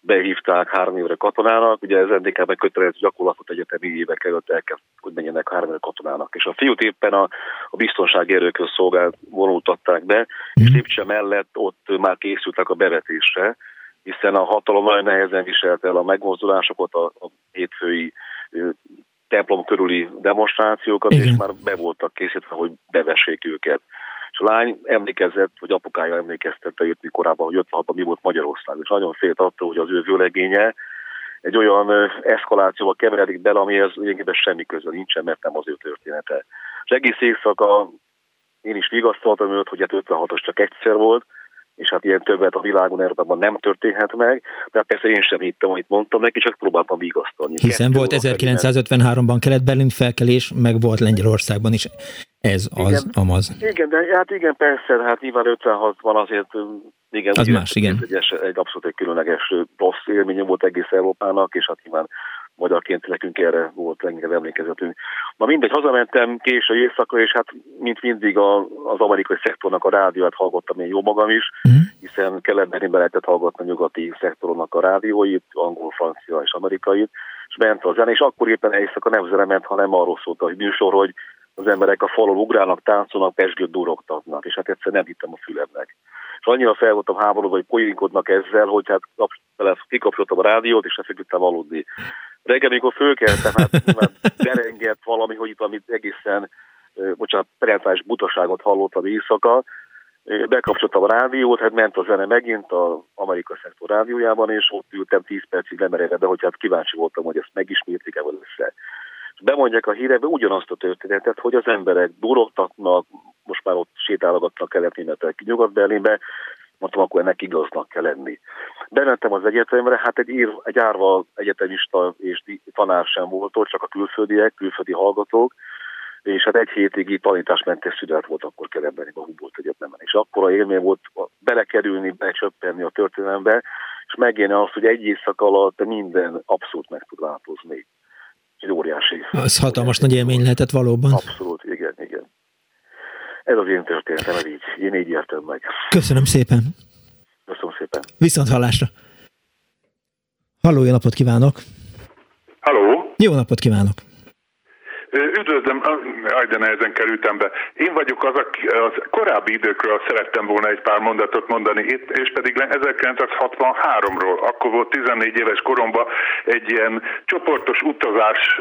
behívták három évre katonának, ugye ez NDK-ben kötelező gyakorlatot egyetemi évek előtt el kell, hogy menjenek három évre katonának. És a fiút éppen a, a biztonsági erőköz szolgált vonultatták be, és mhm. Lipcse mellett ott már készültek a bevetésre, hiszen a hatalom nagyon nehezen viselte el a megmozdulásokat, a, a hétfői templom körüli demonstrációkat, Igen. és már be voltak készítve, hogy bevessék őket. Lány emlékezett, vagy apukája emlékeztette őt korábban, hogy 56-ban mi volt Magyarország, és nagyon félt attól, hogy az ő vőlegénye egy olyan eszkalációba keveredik bele, amihez lényegében semmi köze nincsen, mert nem az ő története. És egész éjszaka én is vigasztaltam őt, hogy hát 56-os csak egyszer volt, és hát ilyen többet a világon Európában nem történhet meg, de hát persze én sem hittem, amit mondtam neki, csak próbáltam vigasztalni. Hiszen volt 1953-ban Kelet-Berlin felkelés, meg volt Lengyelországban is. Ez az, igen, amaz. Igen, de hát igen, persze, hát nyilván 56-ban azért igen, az más, igen. Egy, egy abszolút egy különleges rossz élménye volt egész Európának, és hát nyilván magyarként nekünk erre volt leginkább emlékezetünk. Ma mindegy, hazamentem késő éjszaka, és hát mint mindig a, az amerikai szektornak a rádiót hallgattam én jó magam is, uh-huh. hiszen keletben be lehetett hallgatni a nyugati szektornak a rádióit, angol, francia és amerikait, és ment a zene, és akkor éppen éjszaka nem zene ment, hanem arról szólt a műsor, hogy az emberek a falon ugrálnak, táncolnak, pesgőt durogtatnak, és hát egyszer nem hittem a fülemnek. És annyira fel voltam háborodva, hogy poénkodnak ezzel, hogy hát kikapcsoltam a rádiót, és tudtam aludni. Reggel, amikor fölkeltem, hát derengett valami, hogy itt amit egészen, bocsánat, parentális butaságot hallottam éjszaka, bekapcsoltam a rádiót, hát ment a zene megint az Amerika Szektor rádiójában, és ott ültem 10 percig lemeredve, hogy hát kíváncsi voltam, hogy ezt megismétlik-e vagy össze. Bemondják a hírekbe ugyanazt a történetet, hogy az emberek durogtatnak, most már ott sétálgatnak kelet-németek Nyugat-Berlinbe, mondtam, akkor ennek igaznak kell lenni. Bementem az egyetemre, hát egy, ír, egy árva egyetemista és tanár sem volt ott, csak a külföldiek, külföldi hallgatók, és hát egy hétig tanításmentes szület volt akkor keletben a Humboldt Egyetemen. És akkor a élmény volt belekerülni, becsöppenni a történelembe, és megélni azt, hogy egy éjszak alatt minden abszolút meg tud változni. Egy óriási. Az hatalmas nagy élmény lehetett valóban. Abszolút, igen, igen. Ez az én történetem, ez így. Én így értem meg. Köszönöm szépen. Köszönöm szépen. Viszont hallásra. Halló, jó napot kívánok! Halló! Jó napot kívánok! Üdvözlöm, aj, de nehezen kerültem be. Én vagyok az, aki az korábbi időkről szerettem volna egy pár mondatot mondani, és pedig 1963-ról, akkor volt 14 éves koromban egy ilyen csoportos utazás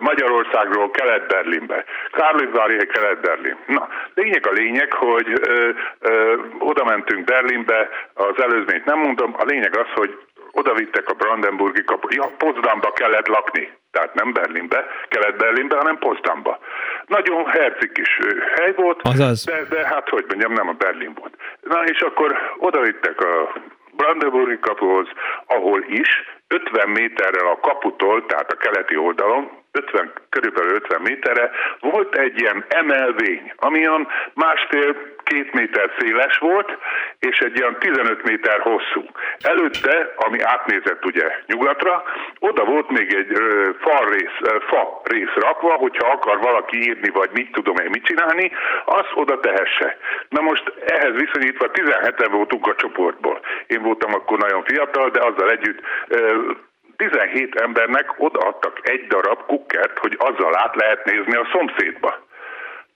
Magyarországról Kelet-Berlinbe. Kárlővári Kelet-Berlin. Na, lényeg a lényeg, hogy ö, ö, oda mentünk Berlinbe, az előzményt nem mondom, a lényeg az, hogy oda vittek a Brandenburgi kapu. Ja, Potsdamba kellett lakni. Tehát nem Berlinbe, kelet-Berlinbe, hanem Potsdamba. Nagyon hercik kis hely volt, Azaz. De, de hát hogy mondjam, nem a Berlin volt. Na és akkor oda vittek a Brandenburgi kapuhoz, ahol is 50 méterrel a kaputól, tehát a keleti oldalon, 50, körülbelül 50 méterre volt egy ilyen emelvény, ami olyan másfél két méter széles volt, és egy olyan 15 méter hosszú. Előtte, ami átnézett ugye nyugatra, oda volt még egy ö, fa, rész, ö, fa rész rakva, hogyha akar valaki írni, vagy mit tudom én mit csinálni, az oda tehesse. Na most ehhez viszonyítva 17 voltunk a csoportból. Én voltam akkor nagyon fiatal, de azzal együtt ö, 17 embernek odaadtak egy darab kukkert, hogy azzal át lehet nézni a szomszédba.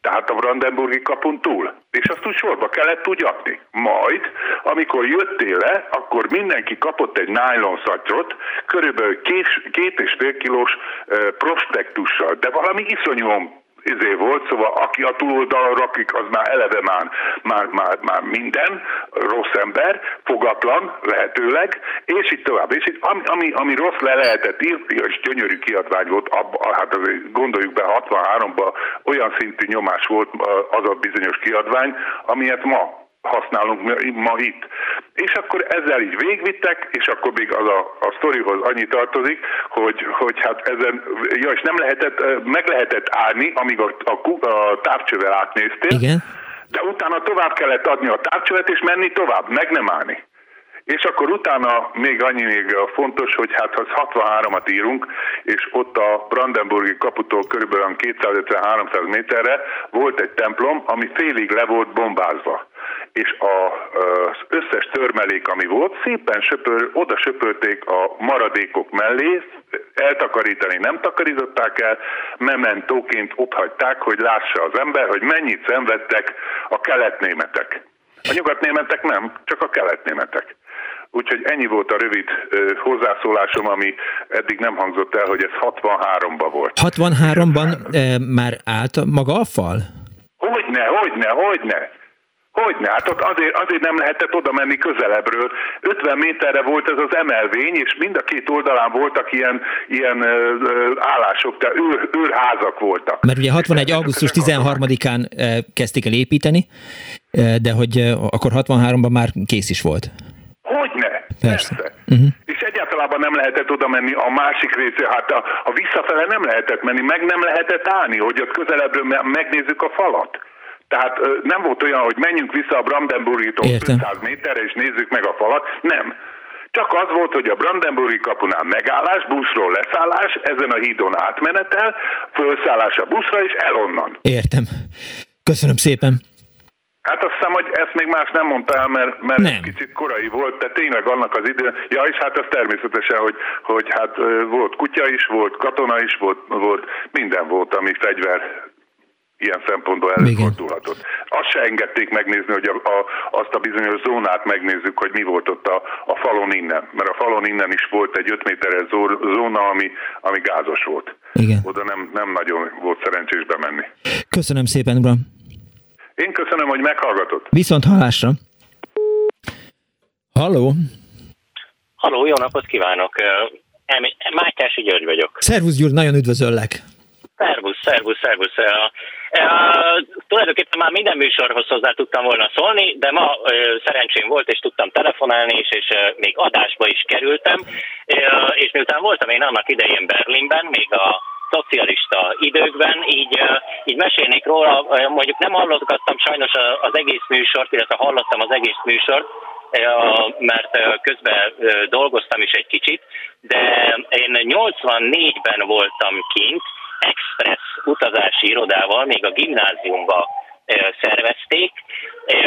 Tehát a Brandenburgi kapun túl. És azt úgy sorba kellett úgy adni. Majd, amikor jöttél le, akkor mindenki kapott egy nylon szatyrot, körülbelül két, két és fél kilós prospektussal, de valami iszonyúan izé volt, szóval aki a túloldalra rakik, az már eleve már, már, már, már minden, rossz ember, fogatlan lehetőleg, és így tovább. És így, ami, ami, ami rossz le lehetett írni, és gyönyörű kiadvány volt, abba, hát azért gondoljuk be 63-ban olyan szintű nyomás volt az a bizonyos kiadvány, amilyet ma használunk ma itt. És akkor ezzel így végvittek, és akkor még az a, a sztorihoz annyi tartozik, hogy, hogy hát ezen, ja, és nem lehetett, meg lehetett állni, amíg a, a, a távcsővel átnéztél, Igen. de utána tovább kellett adni a távcsövet, és menni tovább, meg nem állni. És akkor utána még annyi még fontos, hogy hát ha 63-at írunk, és ott a Brandenburgi kaputól körülbelül 250-300 méterre volt egy templom, ami félig le volt bombázva és a, az összes törmelék, ami volt, szépen söpör, oda söpörték a maradékok mellé, eltakarítani nem takarították el, mementóként ott hagyták, hogy lássa az ember, hogy mennyit szenvedtek a keletnémetek. A nyugatnémetek nem, csak a keletnémetek. Úgyhogy ennyi volt a rövid ö, hozzászólásom, ami eddig nem hangzott el, hogy ez 63-ban volt. 63-ban e, már állt maga a fal? Hogyne, hogyne, hogyne. Hogyne, hát ott azért, azért nem lehetett oda menni közelebbről. 50 méterre volt ez az emelvény, és mind a két oldalán voltak ilyen, ilyen állások, tehát őr, őrházak voltak. Mert ugye 61. augusztus 13-án kezdték el építeni, de hogy akkor 63-ban már kész is volt. Hogyne? Persze. Persze. Uh-huh. És egyáltalán nem lehetett oda menni a másik része, hát a, a visszafele nem lehetett menni, meg nem lehetett állni, hogy ott közelebbről megnézzük a falat. Tehát nem volt olyan, hogy menjünk vissza a Brandenburgitól 500 méterre és nézzük meg a falat. Nem. Csak az volt, hogy a Brandenburgi kapunál megállás, buszról leszállás, ezen a hídon átmenetel, felszállás a buszra és elonnan. Értem. Köszönöm szépen. Hát azt hiszem, hogy ezt még más nem mondta el, mert, mert nem. kicsit korai volt, de tényleg annak az idő. Ja, és hát az természetesen, hogy, hogy hát volt kutya is, volt katona is, volt, volt minden volt, ami fegyver ilyen szempontból előfordulhatott. Azt se engedték megnézni, hogy a, a, azt a bizonyos zónát megnézzük, hogy mi volt ott a, a falon innen. Mert a falon innen is volt egy 5 méteres zóna, ami, ami gázos volt. Igen. Oda nem, nem nagyon volt szerencsés bemenni. Köszönöm szépen, uram. Én köszönöm, hogy meghallgatott. Viszont hallásra. Halló. Halló, jó napot kívánok. Mátyási György vagyok. Szervusz Gyurgy, nagyon üdvözöllek. Szervusz, szervusz, szervusz. Uh, tulajdonképpen már minden műsorhoz hozzá tudtam volna szólni, de ma szerencsém volt, és tudtam telefonálni is, és még adásba is kerültem. Uh, és miután voltam én annak idején Berlinben, még a szocialista időkben, így, így mesélnék róla, mondjuk nem hallottam sajnos az egész műsort, illetve hallottam az egész műsort, mert közben dolgoztam is egy kicsit, de én 84-ben voltam kint, express utazási irodával még a gimnáziumba szervezték.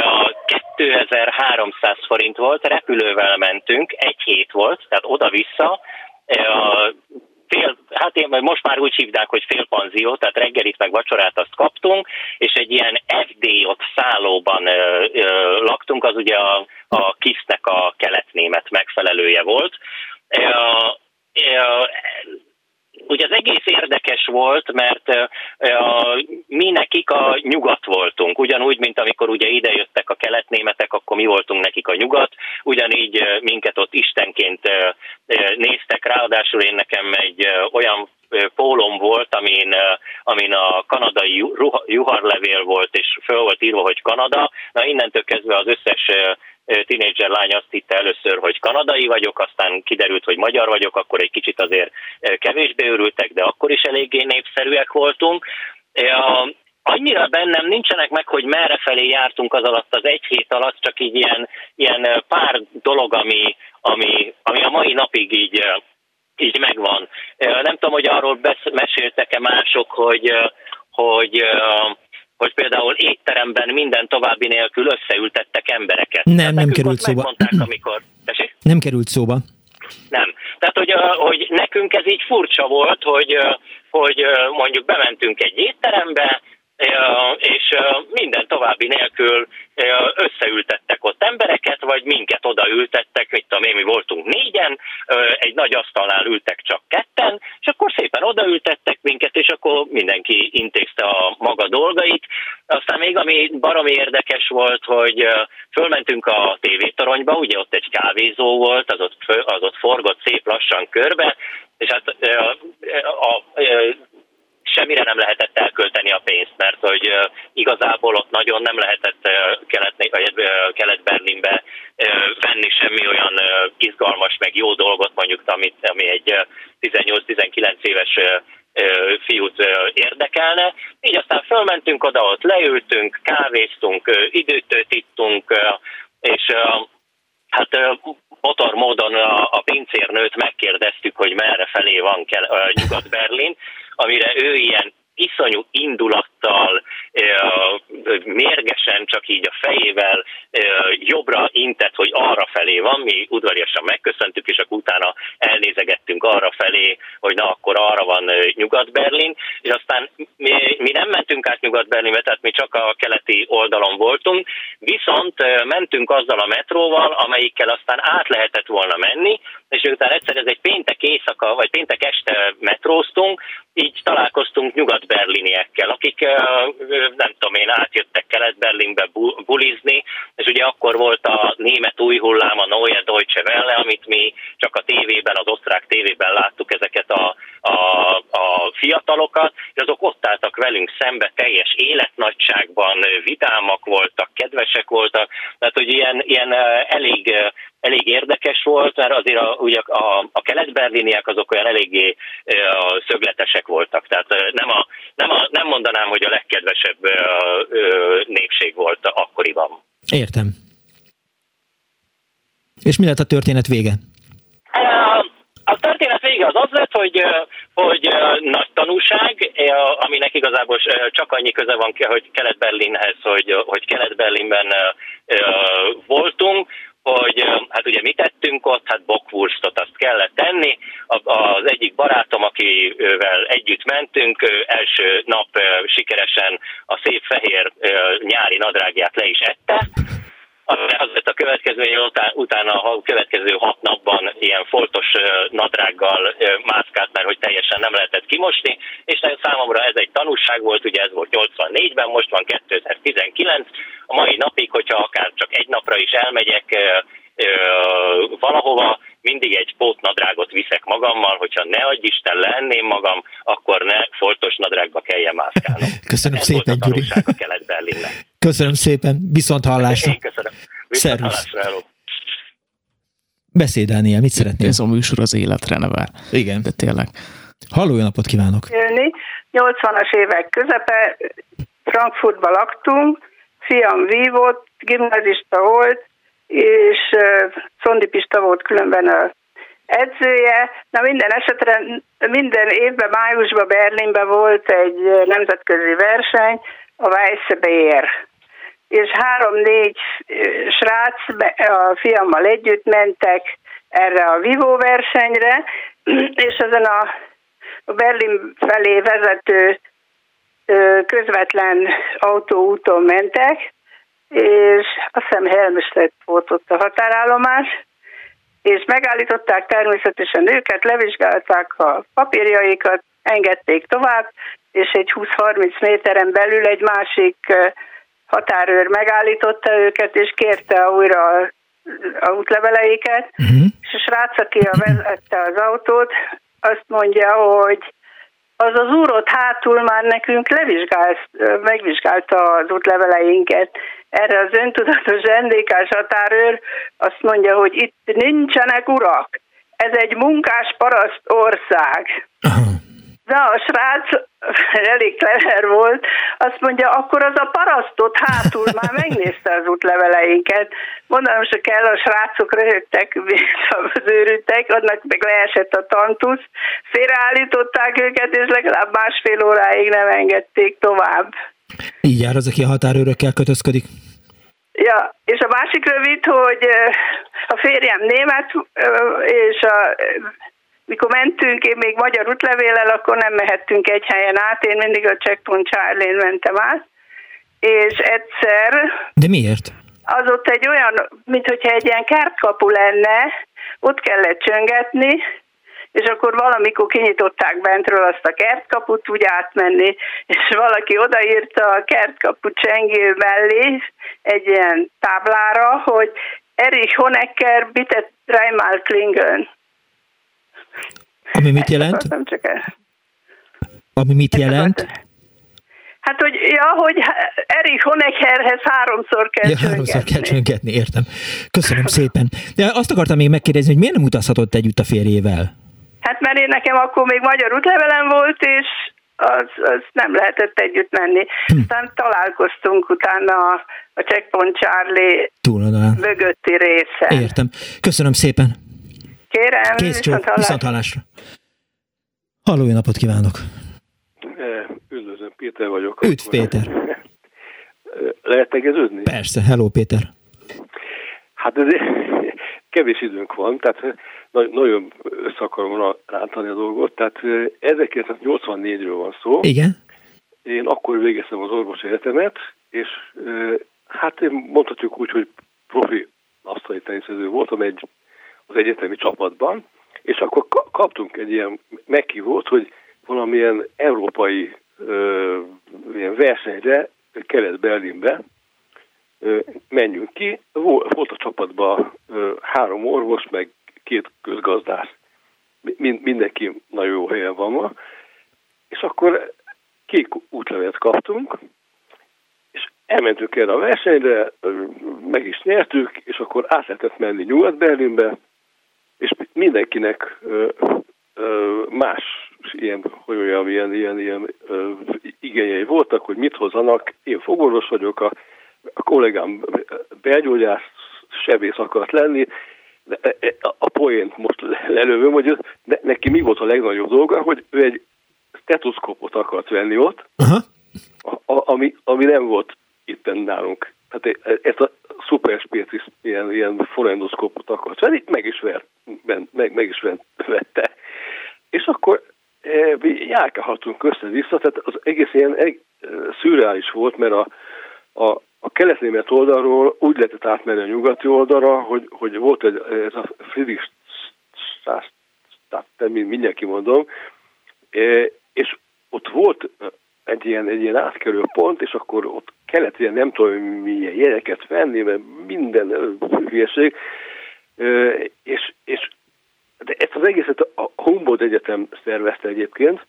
A 2300 forint volt, repülővel mentünk, egy hét volt, tehát oda-vissza. Fél, hát én, most már úgy hívnák, hogy félpanzió, tehát reggelit meg vacsorát azt kaptunk, és egy ilyen FD ott szállóban ö, ö, laktunk, az ugye a, a KISZ-nek a keletnémet megfelelője volt. Ö, ugye az egész érdekes volt, mert a, mi nekik a nyugat voltunk, ugyanúgy, mint amikor ugye idejöttek a keletnémetek, akkor mi voltunk nekik a nyugat, ugyanígy minket ott istenként néztek, ráadásul én nekem egy olyan pólom volt, amin, amin a kanadai juharlevél volt, és föl volt írva, hogy Kanada. Na innentől kezdve az összes tínédzser lány azt hitte először, hogy kanadai vagyok, aztán kiderült, hogy magyar vagyok, akkor egy kicsit azért kevésbé örültek, de akkor is eléggé népszerűek voltunk. A, annyira bennem nincsenek meg, hogy merre felé jártunk az alatt, az egy hét alatt, csak így ilyen, ilyen pár dolog, ami, ami, ami a mai napig így, így megvan. Nem tudom, hogy arról meséltek-e mások, hogy, hogy hogy például étteremben minden további nélkül összeültettek embereket. Nem, Tehát nem került szóba. amikor... Tessék? Nem került szóba. Nem. Tehát, hogy, hogy nekünk ez így furcsa volt, hogy, hogy mondjuk bementünk egy étterembe, és minden további nélkül összeültettek ott embereket, vagy minket odaültettek, mit tudom én, mi voltunk négyen, egy nagy asztalnál ültek csak ketten, és akkor szépen odaültettek minket, és akkor mindenki intézte a maga dolgait. Aztán még ami baromi érdekes volt, hogy fölmentünk a tévétoronyba, ugye ott egy kávézó volt, az ott, az ott forgott szép lassan körbe, és hát a, a, a semmire nem lehetett elkölteni a pénzt, mert hogy igazából ott nagyon nem lehetett Kelet-Berlinbe venni semmi olyan izgalmas, meg jó dolgot mondjuk, amit, ami egy 18-19 éves fiút érdekelne. Így aztán fölmentünk oda, ott leültünk, kávéztunk, időt ittunk, és hát motormódon a, a pincérnőt megkérdeztük, hogy merre felé van Nyugat-Berlin, amire ő ilyen iszonyú indulattal, mérgesen csak így a fejével jobbra intett, hogy arra felé van, mi udvariasan megköszöntük, és akkor utána elnézegettünk arra felé, hogy na akkor arra van Nyugat-Berlin, és aztán mi, mi nem mentünk át Nyugat-Berlinbe, tehát mi csak a keleti oldalon voltunk, viszont mentünk azzal a metróval, amelyikkel aztán át lehetett volna menni, és utána egyszer ez egy péntek éjszaka, vagy péntek este metróztunk, így találkoztunk nyugat-berliniekkel, akik nem tudom én, átjöttek Kelet-Berlinbe bulizni, és ugye akkor volt a német új hullám, a Neue Deutsche Welle, amit mi csak a tévében, az osztrák tévében láttuk ezeket a, a, a fiatalokat, és azok ott álltak velünk szembe teljes életnagyságban, vidámak voltak, kedvesek voltak, tehát hogy ilyen, ilyen elég elég érdekes volt, mert azért a, ugye a, a kelet-berliniek azok olyan eléggé a szögletesek voltak. Tehát nem, a, nem, a, nem mondanám, hogy a legkedvesebb népség volt akkoriban. Értem. És mi lett a történet vége? Az az lett, hogy, hogy nagy tanúság, aminek igazából csak annyi köze van, hogy Kelet-Berlinhez, hogy, hogy Kelet-Berlinben voltunk, hogy hát ugye mit tettünk ott, hát bokvurstot azt kellett tenni. Az egyik barátom, akivel együtt mentünk, első nap sikeresen a szép fehér nyári nadrágját le is ette, az lett a következő, hogy utána a következő hat napban ilyen foltos nadrággal mászkált, mert hogy teljesen nem lehetett kimosni, és számomra ez egy tanulság volt, ugye ez volt 84-ben, most van 2019, a mai napig, hogyha akár csak egy napra is elmegyek valahova, mindig egy pótnadrágot viszek magammal, hogyha ne adj Isten leenném magam, akkor ne foltos nadrágba kelljen mászkálnom. Köszönöm Ez szépen, Gyuri. a kelet Köszönöm szépen, viszont hallásra. Én köszönöm. Viszont hallásra, hello. Beszél, Dániel, mit szeretnél? Ez a műsor az életre nevel. Igen. De tényleg. Halló, jó napot kívánok! Jönni. 80-as évek közepe, Frankfurtba laktunk, fiam vívott, gimnazista volt, és Szondi Pista volt különben a edzője. Na minden esetre minden évben, májusban Berlinben volt egy nemzetközi verseny, a Weissbeer. És három-négy srác a fiammal együtt mentek erre a Vivo versenyre, és ezen a Berlin felé vezető közvetlen autóúton mentek, és azt hiszem Helmstedt volt ott a határállomás, és megállították természetesen őket, levizsgálták a papírjaikat, engedték tovább, és egy 20-30 méteren belül egy másik határőr megállította őket, és kérte újra a útleveleiket, uh-huh. és a srác, aki a vezette az autót, azt mondja, hogy az az úrot hátul már nekünk levizsgált, megvizsgálta az útleveleinket. Erre az öntudatos NDK-s határőr azt mondja, hogy itt nincsenek urak. Ez egy munkás paraszt ország. Uh-huh. Na, a srác elég clever volt, azt mondja, akkor az a parasztot hátul már megnézte az útleveleinket. Mondanom se kell, a srácok röhögtek, az őrültek, annak meg leesett a tantusz, félreállították őket, és legalább másfél óráig nem engedték tovább. Így jár az, aki a határőrökkel kötözködik. Ja, és a másik rövid, hogy a férjem német, és a mikor mentünk, én még magyar útlevéllel, akkor nem mehettünk egy helyen át, én mindig a Checkpoint Charlie-n mentem át, és egyszer... De miért? Az ott egy olyan, mint hogyha egy ilyen kertkapu lenne, ott kellett csöngetni, és akkor valamikor kinyitották bentről azt a kertkaput úgy átmenni, és valaki odaírta a kertkapu csengő mellé egy ilyen táblára, hogy Erich Honecker bitte dreimal klingeln. Ami mit jelent? Ami mit jelent? Hát, hogy, ja, hogy Erich Honeckerhez háromszor kell ja, háromszor kell csöngetni, értem. Köszönöm szépen. De azt akartam még megkérdezni, hogy miért nem utazhatott együtt a férjével? Hát mert én nekem akkor még magyar útlevelem volt, és az, az nem lehetett együtt menni. Hm. Aztán találkoztunk utána a, a Checkpoint Charlie Túladán. mögötti része. Értem. Köszönöm szépen. Kérem, Kész viszont, viszont hallásra. Halló, jó napot kívánok! Üdvözlöm, Péter vagyok. Üdv, Péter! Lehet tegeződni? Persze, hello, Péter! Hát ez kevés időnk van, tehát nagyon össze akarom rántani a dolgot. Tehát 1984-ről van szó. Igen. Én akkor végeztem az orvosi egyetemet, és hát mondhatjuk úgy, hogy profi asztali teniszező voltam egy az egyetemi csapatban, és akkor kaptunk egy ilyen meghívót, hogy valamilyen európai ö, ilyen versenyre Kelet-Berlinbe ö, menjünk ki. Volt a csapatban ö, három orvos, meg két közgazdász. Mind, mindenki nagyon jó helyen van ma. És akkor kék útlevet kaptunk, és elmentünk erre a versenyre, meg is nyertük, és akkor át lehetett menni Nyugat-Berlinbe, és mindenkinek más ilyen, hogy olyan, ilyen, ilyen, ilyen igényei voltak, hogy mit hozzanak. Én fogorvos vagyok, a, a kollégám belgyógyász, sebész akart lenni, de e, e, a poént most lelövöm, hogy neki mi volt a legnagyobb dolga, hogy ő egy stetoszkópot akart venni ott, uh-huh. a, ami, ami nem volt itt nálunk. Tehát e, ezt a szuperspécis ilyen, ilyen forendoszkópot akart venni, meg is, vert, meg, meg is vette. És akkor e, járkálhatunk össze-vissza, tehát az egész ilyen egy, szürreális volt, mert a, a, a kelet-német oldalról úgy lehetett átmenni a nyugati oldalra, hogy, hogy volt egy, ez a Friedrich tehát mindjárt kimondom, e, és ott volt egy ilyen, egy ilyen átkerül pont, és akkor ott kellett ilyen nem tudom milyen jegyeket venni, mert minden hülyeség, és, és de ezt az egészet a Humboldt Egyetem szervezte egyébként,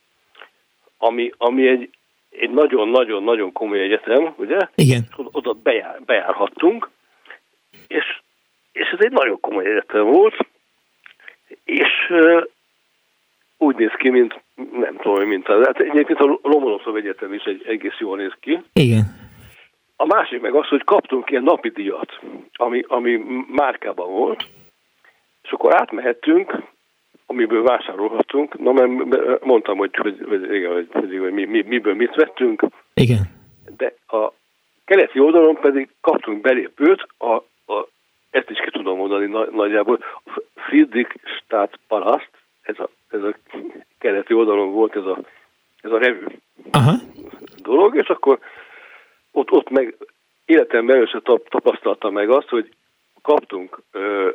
ami, ami egy, egy nagyon-nagyon-nagyon komoly egyetem, ugye? Igen. Oda bejár, bejárhattunk, és, és ez egy nagyon komoly egyetem volt, és úgy néz ki, mint nem tudom, mint az. Hát egyébként a Lomonoszov Egyetem is egy egész jól néz ki. Igen. A másik meg az, hogy kaptunk ilyen napi díjat, ami, ami márkában volt, és akkor átmehettünk, amiből vásárolhatunk. Na, mert mondtam, hogy, hogy, hogy, igen, hogy, hogy, hogy mi, mi, miből mit vettünk. Igen. De a keleti oldalon pedig kaptunk belépőt, a, a, ezt is ki tudom mondani nagyjából, Friedrich Stadt Palast, ez a, ez a keleti oldalon volt ez a, ez a revű Aha. dolog, és akkor ott, ott meg életemben először tapasztaltam meg azt, hogy kaptunk ö,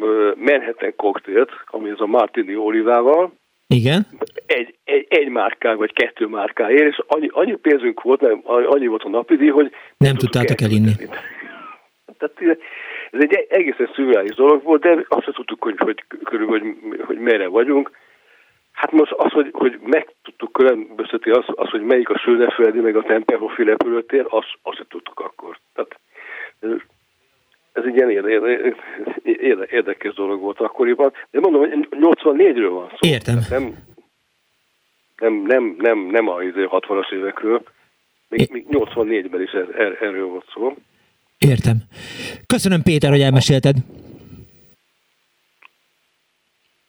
ö, Manhattan koktélt, ami ez a Martini olivával, Igen. egy, egy, egy márká vagy kettő márkáért, és annyi, annyi pénzünk volt, nem, annyi volt a napidíj, hogy Nem tudtátok elinni. tehát ez egy egészen szürreális dolog volt, de azt tudtuk, hogy, hogy körülbelül, hogy, hogy merre vagyunk. Hát most az, hogy, hogy meg tudtuk különböztetni az, az, hogy melyik a Sölnefeldi, meg a Tempelhofi repülőtér, azt, azt tudtuk akkor. Tehát ez, ez egy ilyen érde, érde, érdekes dolog volt akkoriban. De mondom, hogy 84-ről van szó. Értem. Nem, nem, nem, nem, nem a 60-as évekről. Még, még 84-ben is er, er, erről volt szó. Értem. Köszönöm Péter, hogy elmesélted.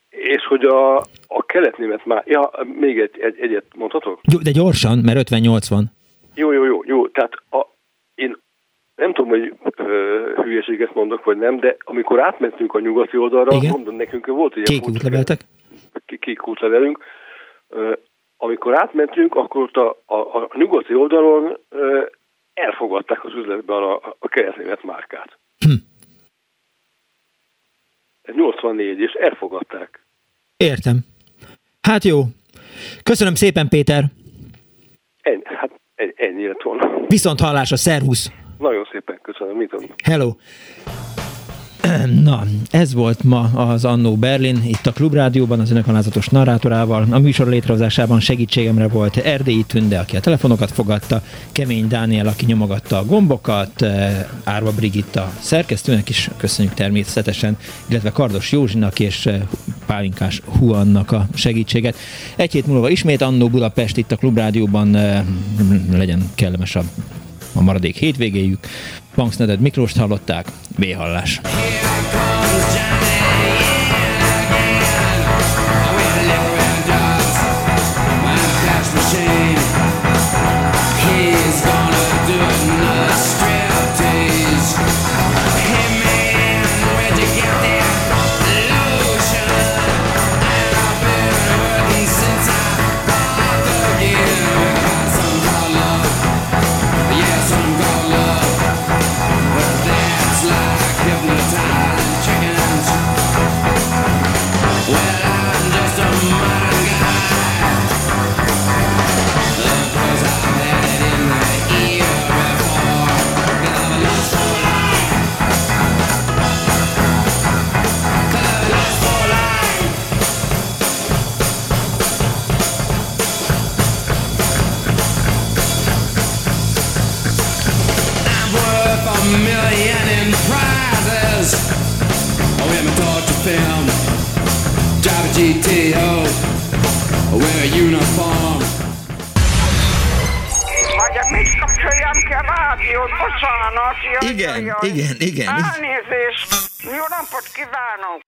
És hogy a, a keletnémet már... Ja, még egy, egy, egyet mondhatok? De gyorsan, mert 58 van. Jó, jó, jó, jó. Tehát a, én nem tudom, hogy ö, hülyeséget mondok, vagy nem, de amikor átmentünk a nyugati oldalra, Igen? mondom, nekünk volt egy Kék útleveltek? kék útlevelünk, ö, amikor átmentünk, akkor ott a, a, a nyugati oldalon ö, elfogadták az üzletben a, a keletnémet márkát. Hm. Ez 84, és elfogadták. Értem. Hát jó. Köszönöm szépen, Péter. Ennyi, hát en- ennyi lett volna. Viszont hallásra, szervusz. Nagyon szépen köszönöm, mit tudom. Hello. Na, ez volt ma az Annó Berlin, itt a Klubrádióban az önök alázatos narrátorával. A műsor létrehozásában segítségemre volt Erdélyi Tünde, aki a telefonokat fogadta, Kemény Dániel, aki nyomogatta a gombokat, eh, Árva Brigitta szerkesztőnek is köszönjük természetesen, illetve Kardos Józsinak és eh, Pálinkás Huannak a segítséget. Egy hét múlva ismét Annó Budapest itt a Klubrádióban eh, legyen kellemes a a maradék hétvégéjük. Punksneded Miklóst hallották, B-hallás. I'm Bocsánat. Jaj, Igen, jaj, jaj. igen, igen. Elnézést. Jó napot kívánok.